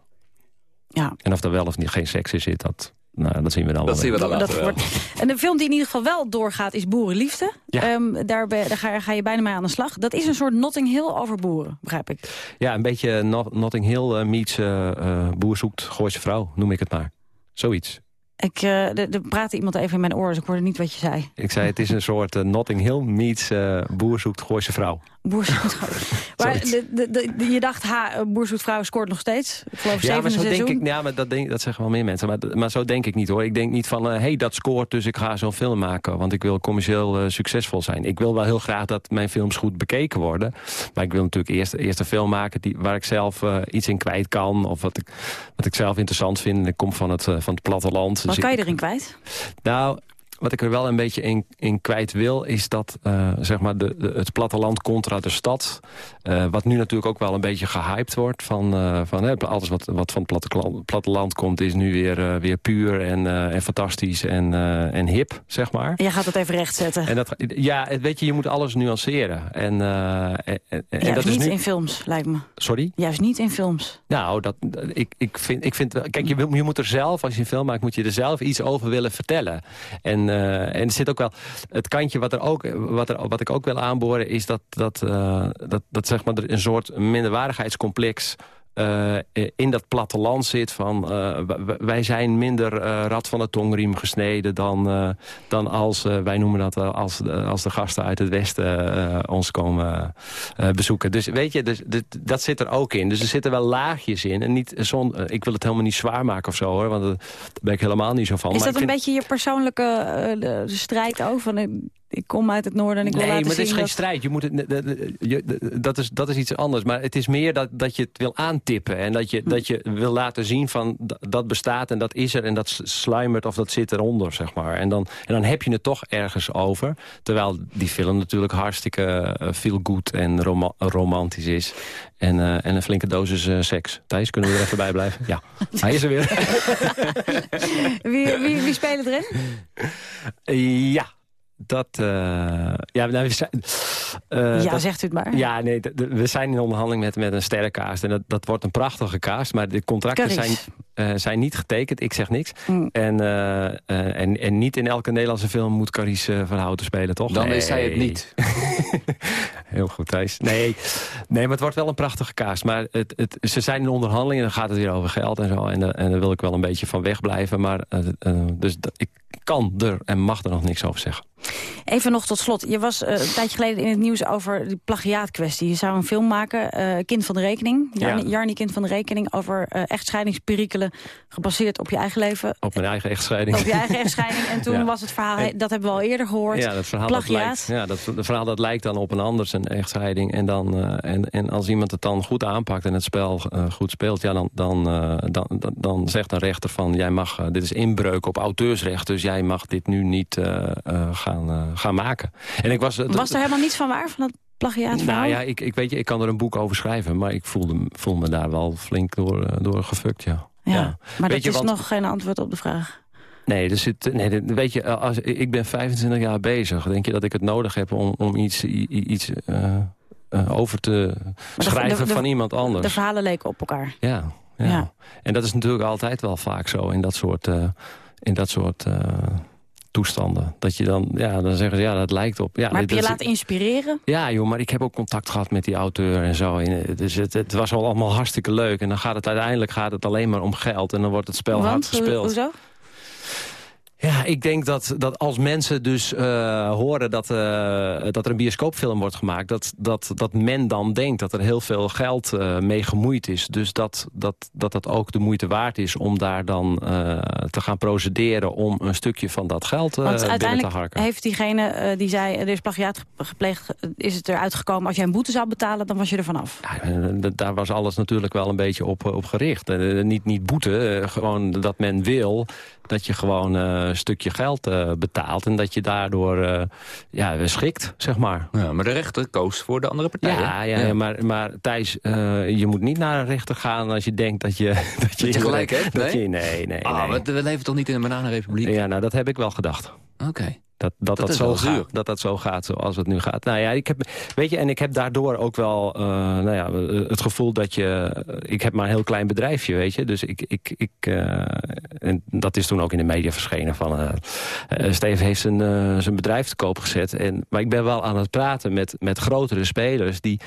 Ja. En of er wel of niet geen seks in zit, dat, nou, dat zien we dan Dat wel. zien we dan later Dat wel. wordt... En de film die in ieder geval wel doorgaat is Boerenliefde. Ja. Ehm, daar, daar, ga, ga je bijna mee aan de slag. Dat is een soort Notting Hill over boeren, begrijp ik. Ja, een beetje Not- Notting Hill meets eh, eh, Boer zoekt Gooise vrouw, noem ik het maar. Zoiets. Ik, eh, er praatte iemand even in mijn oor, dus ik hoorde niet wat je zei. Ik zei, het is een soort eh, Notting Hill meets eh, Boer zoekt Gooise vrouw. Boer zoekt <laughs> Maar de, de, de- de- je dacht, ha, Boer zoekt vrouw scoort nog steeds. Ik geloof Ja, maar zo seizoen. denk ik, ja, maar dat, denk, dat zeggen wel meer mensen. Maar, maar zo denk ik niet hoor. Ik denk niet van, hé, hey, dat scoort, dus ik ga zo'n film maken. Want ik wil commercieel succesvol zijn. Ik wil wel heel graag dat mijn films goed bekeken worden. Maar ik wil natuurlijk eerst, eerst een film maken die, waar ik zelf iets in kwijt kan. Of wat ik, wat ik zelf interessant vind. Ik kom van het, van het platteland. Wat kan je erin kwijt? nou, wat ik er wel een beetje in, in kwijt wil... is dat eh, zeg maar de, de- het platteland contra de stad... eh, wat nu natuurlijk ook wel een beetje gehyped wordt... van, eh, van hè, alles wat, wat van het platteland, komt... is nu weer, weer puur en, en fantastisch en, en hip, zeg maar. Jij gaat het even rechtzetten. En dat, ja, weet je, je moet alles nuanceren. En, en, en- Juist dat is niet nu... in films, lijkt me. Sorry? Juist niet in films. Nou, dat, ik, ik, vind, ik vind. Kijk, je, je moet er zelf, als je een film maakt... moet je er zelf iets over willen vertellen. En, en er zit ook wel het kantje wat, er ook, wat, er, wat ik ook wil aanboren... is dat, dat, eh, dat, dat zeg maar, er een soort minderwaardigheidscomplex uh, in dat platteland zit van... Uh, wij zijn minder uh, rad van de tongriem gesneden dan, dan als, wij noemen dat als, als de gasten uit het westen ons komen bezoeken. Dus weet je, dus, dit, dat zit er ook in. Dus er zitten wel laagjes in. En niet zon, ik wil het helemaal niet zwaar maken of zo hoor, want daar ben ik helemaal niet zo van. Is maar dat een vind... beetje je persoonlijke strijd ook? Van, ik kom uit het noorden en ik wil nee, laten maar het is geen dat... strijd. Je moet het, dat, is, dat is iets anders. Maar het is meer dat, dat je het wil aantippen. En dat je, Hm. dat je wil laten zien van dat bestaat en dat is er. En dat sluimert of dat zit eronder, zeg maar. En dan, en dan heb je het toch ergens over. Terwijl die film natuurlijk hartstikke uh, feel good en roma romantisch is. En, uh, en een flinke dosis uh, seks. Thijs, kunnen we er even bij blijven? Ja, <laughs> hij is er weer. wie, wie, wie spelen erin? ja, dat... Uh, ja, nou, we zijn, uh, ja dat, zegt u het maar. Ja, nee, we zijn in onderhandeling met, met een sterrenkaast. En dat, dat wordt een prachtige kaast. Maar de contracten zijn, uh, zijn niet getekend. Ik zeg niks. Mm. En, en, en niet in elke Nederlandse film moet Carice Verhouten spelen, toch? Dan nee. is zij het niet. <laughs> Heel goed, Thijs. Nee, nee, maar het wordt wel een prachtige kaast. Maar het, het, ze zijn in onderhandeling en dan gaat het weer over geld en zo. En, en daar wil ik wel een beetje van wegblijven. Maar dus ik kan er en mag er nog niks over zeggen. Even nog tot slot. Je was uh, een tijdje geleden in het nieuws over die plagiaatkwestie. Je zou een film maken, uh, Kind van de Rekening. Jarni, ja. Jarni Kind van de Rekening over uh, echtscheidingsperikelen... gebaseerd op je eigen leven. Op mijn eigen echtscheiding. Op je eigen echtscheiding. En toen <laughs> ja. was het verhaal, dat hebben we al eerder gehoord, ja, dat verhaal plagiaat. Dat lijkt, ja, dat het verhaal dat lijkt dan op een ander zijn echtscheiding. En, dan, en, en als iemand het dan goed aanpakt en het spel goed speelt... Ja, dan, dan, dan, dan, dan zegt een rechter van... jij mag, dit is inbreuk op auteursrecht... dus jij mag dit nu niet gaan, uh, gaan maken. En ik was, was er helemaal niets van waar, van dat plagiaat Nou ja, ik, ik, weet je, ik kan er een boek over schrijven... maar ik voelde, voel me daar wel flink door, door gefukt, ja. ja, ja. Maar weet dat je, is want, nog geen antwoord op de vraag. Nee, dus het, nee weet je, als, ik ben 25 jaar bezig. Denk je dat ik het nodig heb om, om iets, iets uh, uh, over te schrijven de, de, van iemand anders? De verhalen leken op elkaar. Ja, ja, ja. En dat is natuurlijk altijd wel vaak zo in dat soort... Uh, in dat soort toestanden. Dat je dan, ja, dan zeggen ze, ja, dat lijkt op... Ja, maar heb je je laten inspireren? Ja, joh, maar ik heb ook contact gehad met die auteur en zo. En, dus het, het was al allemaal hartstikke leuk. En dan gaat het uiteindelijk gaat het alleen maar om geld. En dan wordt het spel Want, hard gespeeld. Hoezo? Ja, ik denk dat, dat als mensen dus uh, horen dat, uh, dat er een bioscoopfilm wordt gemaakt... Dat, dat, dat men dan denkt dat er heel veel geld uh, mee gemoeid is. Dus dat dat, dat dat ook de moeite waard is om daar dan te gaan procederen... om een stukje van dat geld binnen te harken. heeft diegene die zei, er is plagiaat gepleegd... is het eruit gekomen, als jij een boete zou betalen... dan was je er vanaf. Ja, daar was alles natuurlijk wel een beetje op, op gericht. niet, niet boete, gewoon dat men wil dat je gewoon een stukje geld uh, betaalt... en dat je daardoor uh, ja, schikt, zeg maar. Ja, maar de rechter koos voor de andere partij. Ja, ja, ja. Maar, maar Thijs, je moet niet naar een rechter gaan... als je denkt dat je... <laughs> Dat je, dat je gelijk <laughs> hebt? Nee? Nee, nee, ah, nee. We leven toch niet in een bananenrepubliek? Ja, nou, dat heb ik wel gedacht. Oké. Okay. Dat dat, dat, dat, zo gaat, dat dat zo gaat zoals het nu gaat. Nou ja, ik heb, weet je, en ik heb daardoor ook wel uh, nou ja, het gevoel dat je... Ik heb maar een heel klein bedrijfje, weet je. Dus ik... ik, ik uh, en dat is toen ook in de media verschenen van... Uh, Steven heeft zijn, zijn bedrijf te koop gezet. En, maar ik ben wel aan het praten met, met grotere spelers... die,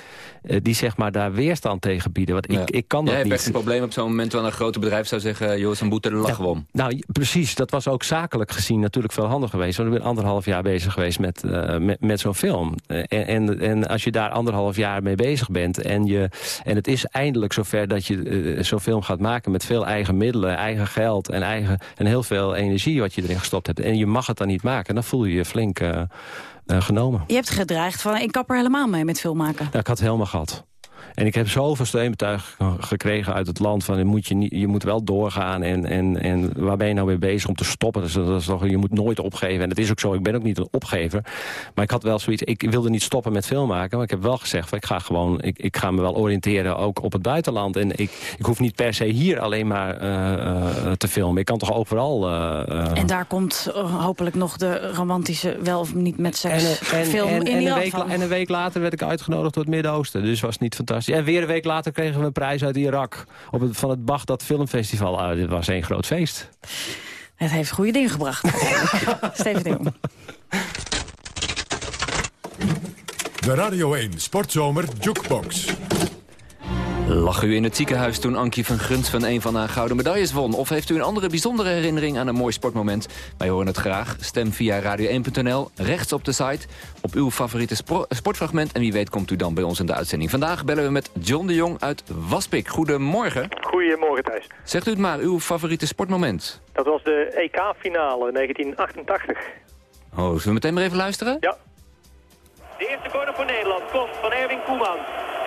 die zeg maar daar weerstand tegen bieden. Want ik, ja. ik kan dat Jij niet. hebt echt een probleem op zo'n moment... waar een groot bedrijf zou zeggen... joh, zo'n boete, lachen we om. Nou, precies. Dat was ook zakelijk gezien natuurlijk veel handiger geweest. Want ik ben anderhalf jaar bezig geweest met, uh, met, met zo'n film. Uh, en, en, en als je daar anderhalf jaar mee bezig bent... en, je, en het is eindelijk zover dat je uh, zo'n film gaat maken... met veel eigen middelen, eigen geld en, eigen, en heel veel energie wat je erin gestopt hebt... en je mag het dan niet maken, dan voel je je flink genomen. Je hebt gedreigd van, ik kap er helemaal mee met film maken. Ja, ik had het helemaal gehad. En ik heb zoveel steunbetuigingen gekregen uit het land... van je moet, je, niet, je moet wel doorgaan en, en, en waar ben je nou mee bezig om te stoppen? Dus dat is toch, je moet nooit opgeven. En dat is ook zo, ik ben ook niet een opgever. Maar ik had wel zoiets, ik wilde niet stoppen met filmmaken... maar ik heb wel gezegd, van, ik ga gewoon, ik, ik ga me wel oriënteren ook op het buitenland. En ik, ik hoef niet per se hier alleen maar uh, uh, te filmen. Ik kan toch overal... Uh, en daar komt hopelijk nog de romantische, wel of niet met seks en, en, film en, in en een week. En een week later werd ik uitgenodigd door het Midden-Oosten. Dus was niet fantastisch. En weer een week later kregen we een prijs uit Irak. Op het, van het Baghdad Filmfestival. Ah, dit was één groot feest. Het heeft goede dingen gebracht. <laughs> Steven de Jong. De Radio 1 Sportzomer Jukebox. Lag u in het ziekenhuis toen Ankie van Grunt van een van haar gouden medailles won? Of heeft u een andere bijzondere herinnering aan een mooi sportmoment? Wij horen het graag. Stem via radio1.nl, rechts op de site, op uw favoriete sportfragment. En wie weet komt u dan bij ons in de uitzending. Vandaag bellen we met John de Jong uit Waspik. Goedemorgen. Goedemorgen Thijs. Zegt u het maar, uw favoriete sportmoment? Dat was de EK-finale 1988. Oh, zullen we meteen maar even luisteren? Ja. De eerste corner voor Nederland komt van Erwin Koeman.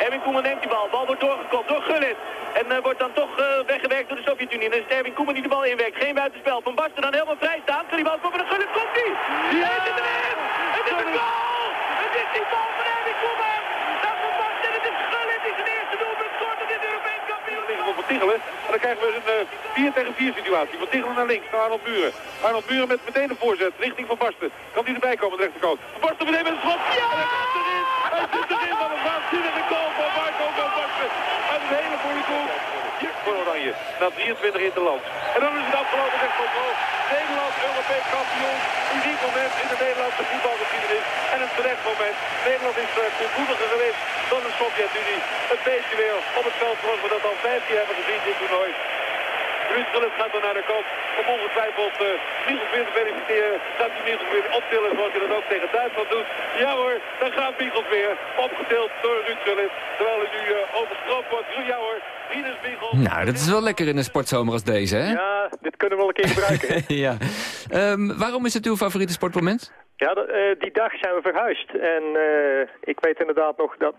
Erwin Koeman neemt die bal. Bal wordt doorgekopt door Gullit. En eh, wordt dan toch eh, weggewerkt door de Sovjet-Unie. Dan is Erwin Koeman die de bal inwerkt. Geen buitenspel. Van Basten dan helemaal vrij staan. Kan die bal komen? De Gullit komt die! Is erin! Het is een goal! Het is die bal van Erwin Koeman! Dat van Basten. Het is Gullit die zijn eerste doelpunt scoort in dit Europees kampioenschap. van Tichelen. En dan krijgen we een 4 tegen 4 situatie. Van Tichelen naar links, naar Arnold Buren. Arnold Buren met meteen een voorzet richting Van Basten. Kan die erbij komen, de rechterkant. Van Basten meteen met een schot. Ja! En hij gaat erin! Hij zit erin van een waanzinnige goal van Marco Van Basten. Uit een hele mooie goal. Hier voor Oranje. Na 23 in de land. En dan is het afgelopen echt van goal. Nederland Europees kampioen. Uniek moment in de Nederlandse voetbalgeschiedenis. En een terecht moment. Nederland is uh, koelbloediger geweest dan de Sovjet-Unie. Het beestje weer op het veld zoals we dat al vijf keer hebben gezien dit toernooi. Ruud Gullit gaat dan naar de kant om ongetwijfeld uh, Michels weer te feliciteren. Gaat hij Michels weer optillen zoals hij dat ook tegen Duitsland doet. Ja hoor, dan gaat Michels weer. Opgetild door Ruud Gullit. Terwijl hij nu uh, overstroomd wordt. Ja hoor. Nou, dat is wel lekker in een sportzomer als deze, hè? Ja, dit kunnen we wel een keer gebruiken. <laughs> ja. Ehm, waarom is het uw favoriete sportmoment? Ja, eh, die dag zijn we verhuisd. En eh, ik weet inderdaad nog dat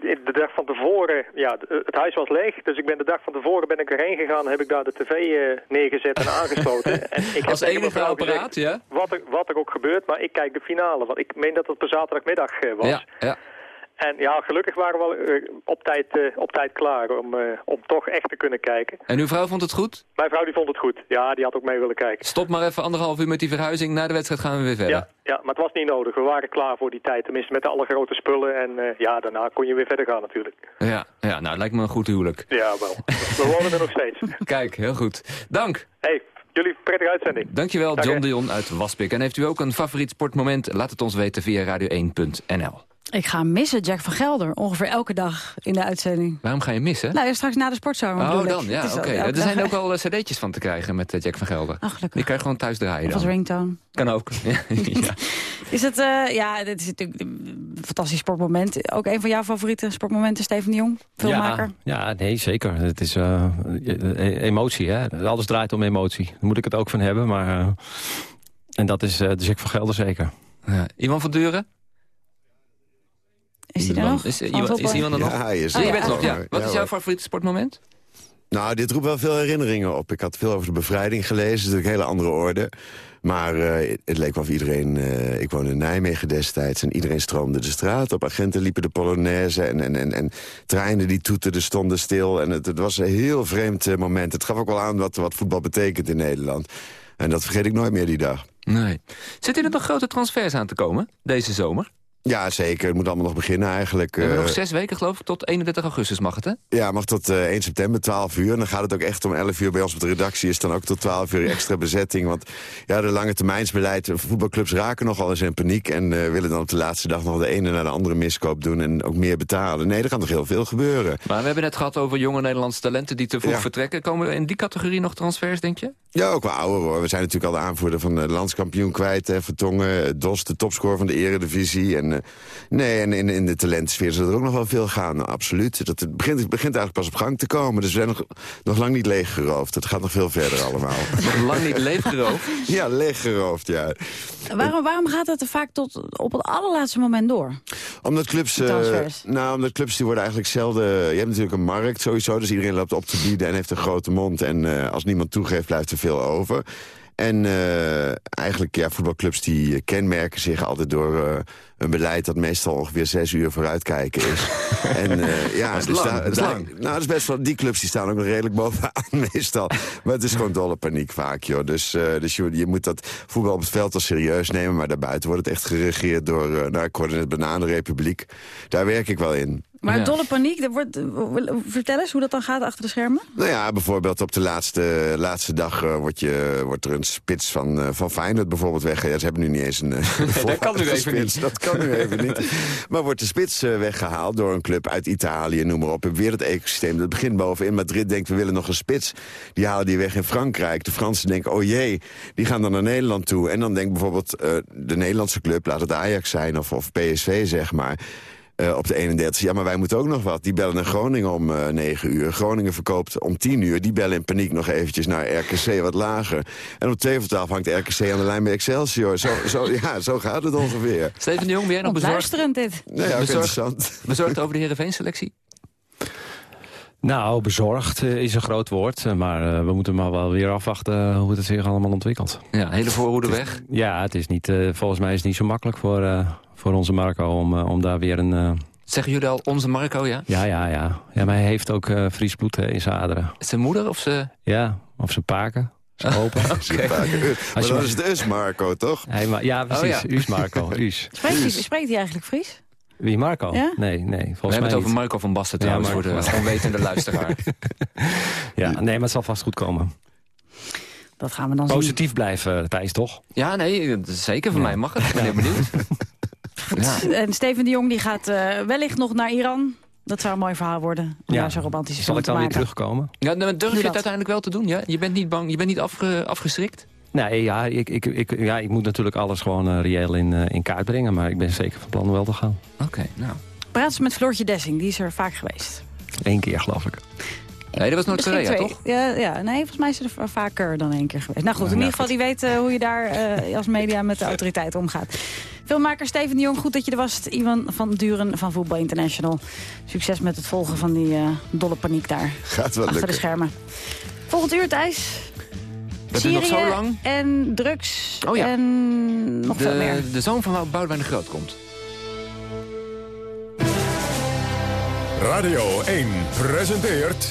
de dag van tevoren, ja, het huis was leeg. Dus ik ben de dag van tevoren ben ik erheen gegaan, heb ik daar de tv eh, neergezet en <laughs> aangesloten. en ik Als heb enige apparaat, gezegd, ja? Wat er, wat er ook gebeurt, maar ik kijk de finale. Want ik meen dat het op zaterdagmiddag eh, was. Ja, ja. En ja, gelukkig waren we wel eh, op, tijd, eh, op tijd klaar om, eh, om toch echt te kunnen kijken. En uw vrouw vond het goed? Mijn vrouw die vond het goed. Ja, die had ook mee willen kijken. Stop maar even anderhalf uur met die verhuizing. Na de wedstrijd gaan we weer verder. Ja, ja, maar het was niet nodig. We waren klaar voor die tijd. Tenminste met alle grote spullen. En ja, daarna kon je weer verder gaan natuurlijk. Ja, ja nou, lijkt me een goed huwelijk. Ja, wel. We wonen er nog steeds. <laughs> Kijk, heel goed. Dank. Hey, jullie prettige uitzending. Dankjewel, John de Jong uit Waspik. En heeft u ook een favoriet sportmoment? Laat het ons weten via radio1.nl. Ik ga missen Jack van Gelder ongeveer elke dag in de uitzending. Waarom ga je missen? Nou, ja, straks na de sportzomer oh, dan, ja, oké. Er zijn ook al eh, cd'tjes van te krijgen met eh, Jack van Gelder. Ach, gelukkig. Die kan je gewoon thuis draaien Of als dan. ringtone. Kan ook. <laughs> ja. <laughs> Is het, eh, ja, dit is natuurlijk een fantastisch sportmoment. Ook een van jouw favoriete sportmomenten, Steven de Jong, filmmaker? Ja, ja, nee, zeker. Het is emotie, hè. Alles draait om emotie. Daar moet ik het ook van hebben, maar... eh, en dat is eh, de Jack van Gelder zeker. Ja. Iwan van Duren? Is die er nog? Is, Iwan er nog? Ja, hij is Oh, je er. bent er nog, ja. Ja, Wat is jouw favoriete sportmoment? Nou, dit roept wel veel herinneringen op. Ik had veel over de bevrijding gelezen, dat is natuurlijk een hele andere orde. Maar eh, het leek wel of iedereen... eh, ik woonde in Nijmegen destijds en iedereen stroomde de straat op. Agenten liepen de Polonaise en, en, en, en treinen die toeterden stonden stil. En het, het was een heel vreemd eh, moment. Het gaf ook wel aan wat, wat voetbal betekent in Nederland. En dat vergeet ik nooit meer die dag. Nee. Zitten er nog grote transfers aan te komen deze zomer? Ja, zeker. Het moet allemaal nog beginnen eigenlijk. We hebben Eh, nog zes weken, geloof ik, tot 31 augustus mag het, hè? Ja, mag tot eh, 1 september, 12 uur. En dan gaat het ook echt om 11 uur bij ons op de redactie. Is dan ook tot 12 uur extra bezetting. Want ja, de lange termijnsbeleid, eh, voetbalclubs raken nogal eens in paniek. En eh, willen dan op de laatste dag nog de ene naar de andere miskoop doen. En ook meer betalen. Nee, er kan toch heel veel gebeuren. Maar we hebben net gehad over jonge Nederlandse talenten die te vroeg Ja. vertrekken. Komen er in die categorie nog transfers, denk je? Ja, ook wel ouder hoor. We zijn natuurlijk al de aanvoerder van de landskampioen kwijt. Hè, Vertongen, eh, Dos, de topscorer van de eredivisie. En, eh, nee, en in, in de talentsfeer zal er ook nog wel veel gaan. Nou, absoluut. Dat, het, begint, het begint eigenlijk pas op gang te komen. Dus we zijn nog, nog lang niet leeggeroofd. Het gaat nog veel verder allemaal. <laughs> Nog lang niet leeggeroofd? ja, leeggeroofd, ja. Waarom, waarom gaat het er vaak tot op het allerlaatste moment door? Omdat clubs, eh, Transfers. nou, omdat clubs die worden eigenlijk zelden... Je hebt natuurlijk een markt sowieso, dus iedereen loopt op te bieden... en heeft een grote mond. En eh, als niemand toegeeft, blijft er veel over. En eh, eigenlijk, ja, voetbalclubs die kenmerken zich altijd door eh, een beleid... dat meestal ongeveer zes uur vooruitkijken is. <laughs> en eh, ja, Dat is dus lang, daar- dat is daar- lang. Nou, dat is best wel... Die clubs die staan ook nog redelijk bovenaan <laughs> meestal. Maar het is gewoon dolle paniek vaak, joh. Dus, dus je, je moet dat voetbal op het veld wel serieus nemen... maar daarbuiten wordt het echt geregeerd door... nou, ik hoorde net Bananenrepubliek. Daar werk ik wel in. Maar Ja. dolle paniek, er wordt, vertel eens hoe dat dan gaat achter de schermen. Nou ja, bijvoorbeeld op de laatste, laatste dag eh, wordt, je, wordt er een spits van, eh, van Feyenoord bijvoorbeeld weggehaald. Ze hebben nu niet eens een eh, <laughs> dat kan nu even spits. niet. Dat kan nu even niet. <laughs> Maar wordt de spits eh, weggehaald door een club uit Italië, noem maar op. En weer het ecosysteem. Dat begint bovenin. Madrid denkt, we willen nog een spits. Die halen die weg in Frankrijk. De Fransen denken, oh jee, die gaan dan naar Nederland toe. En dan denkt bijvoorbeeld eh, de Nederlandse club, laat het Ajax zijn of, of PSV zeg maar... eh, op de 31. Ja, maar wij moeten ook nog wat. Die bellen naar Groningen om eh 9 uur. Groningen verkoopt om 10 uur. Die bellen in paniek nog eventjes naar RKC wat lager. En om 2 voor 12 hangt RKC aan de lijn bij Excelsior. Zo, zo, <laughs> ja, zo gaat het ongeveer. Steven de Jong, ben jij nog bezorgd? Luisterend dit. Nou ja, ook interessant. Bezorgd over de Heerenveen-selectie? Nou, bezorgd eh, is een groot woord. eh, Maar eh, we moeten maar wel weer afwachten hoe het zich allemaal ontwikkelt. Ja, hele voorhoede weg. Ja, het is niet, eh, volgens mij is het niet zo makkelijk voor, eh, voor onze Marco om, om daar weer een... Zeggen jullie al onze Marco, ja? Ja, ja, ja. ja maar hij heeft ook eh Fries bloed eh, in zijn aderen. Zijn moeder of ze... Ja, of zijn paken. Zijn opa. <laughs> Zijn paken. Maar dat maar- is het us, Marco, toch? Hij ma- ja, precies. Oh, ja. Marco. Spreekt hij, spreekt hij eigenlijk Fries? Wie, Marco? Ja? Nee, nee. Volgens We hebben mij het over niet. Marco van Basten Ja, trouwens, voor de onwetende luisteraar. <laughs> Ja, nee, maar het zal vast goed komen. Dat gaan we dan zien. Positief blijven, Thijs, toch? Ja, nee, zeker van mij mag het. Ik ben heel benieuwd. <laughs> Ja. En Steven de Jong die gaat eh, wellicht nog naar Iran. Dat zou een mooi verhaal worden. Om daar zo'n romantische Zal ik dan weer terugkomen? Ja, nou, durf Doe je het uiteindelijk wel te doen? Ja? Je bent niet bang, je bent niet afge, afgeschrikt? Nee, ja ik, ik, ik, ja, ik moet natuurlijk alles gewoon eh, reëel in, eh, in kaart brengen. Maar ik ben zeker van plan om wel te gaan. Oké, nou. Praat eens met Floortje Dessing, die is er vaak geweest. Eén keer, geloof ik. Nee, dat was Noord-Korea, toch? Ja, ja, nee, volgens mij is ze er va- vaker dan één keer geweest. Nou goed, in nou, ieder geval, die weet eh, hoe je daar eh, als media met de autoriteit omgaat. Filmmaker Steven de Jong, goed dat je er was. Iwan van Duren van Voetbal International. Succes met het volgen van die eh, dolle paniek daar. Gaat wel Achter de schermen. Volgend uur, Thijs. Dat nog zo lang? en drugs Oh ja. en nog veel meer. De, de zoon van Wout Boudewijn de Groot komt. Radio 1 presenteert...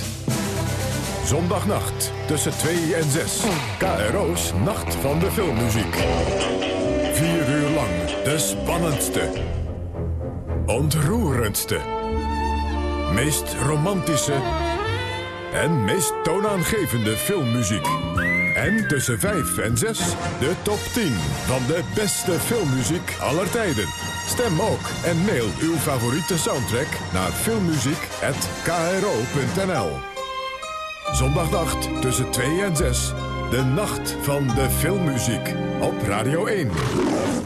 Zondagnacht tussen 2 en 6. KRO's Nacht van de Filmmuziek. Vier uur lang de spannendste. Ontroerendste. Meest romantische... en meest toonaangevende filmmuziek. En tussen 5 en 6 de top 10 van de beste filmmuziek aller tijden. Stem ook en mail uw favoriete soundtrack naar filmmuziek.kro.nl Zondagnacht tussen 2 en 6. De nacht van de filmmuziek. Op Radio 1.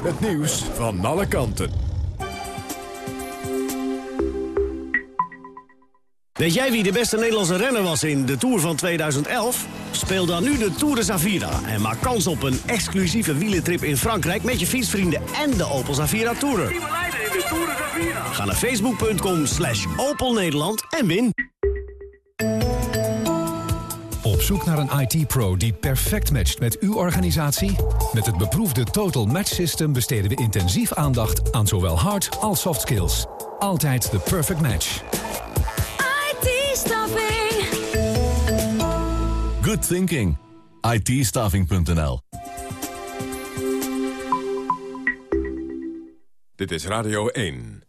Het nieuws van alle kanten. Weet jij wie de beste Nederlandse renner was in de Tour van 2011? Speel dan nu de Tour de Zavira en maak kans op een exclusieve wielentrip in Frankrijk... met je fietsvrienden en de Opel Zavira Tourer. Ga naar facebook.com slash Opel Nederland en win. Op zoek naar een IT-pro die perfect matcht met uw organisatie? Met het beproefde Total Match System besteden we intensief aandacht aan zowel hard als soft skills. Altijd de perfect match. IT-staffing. Good thinking. itstaffing.nl Dit is Radio 1.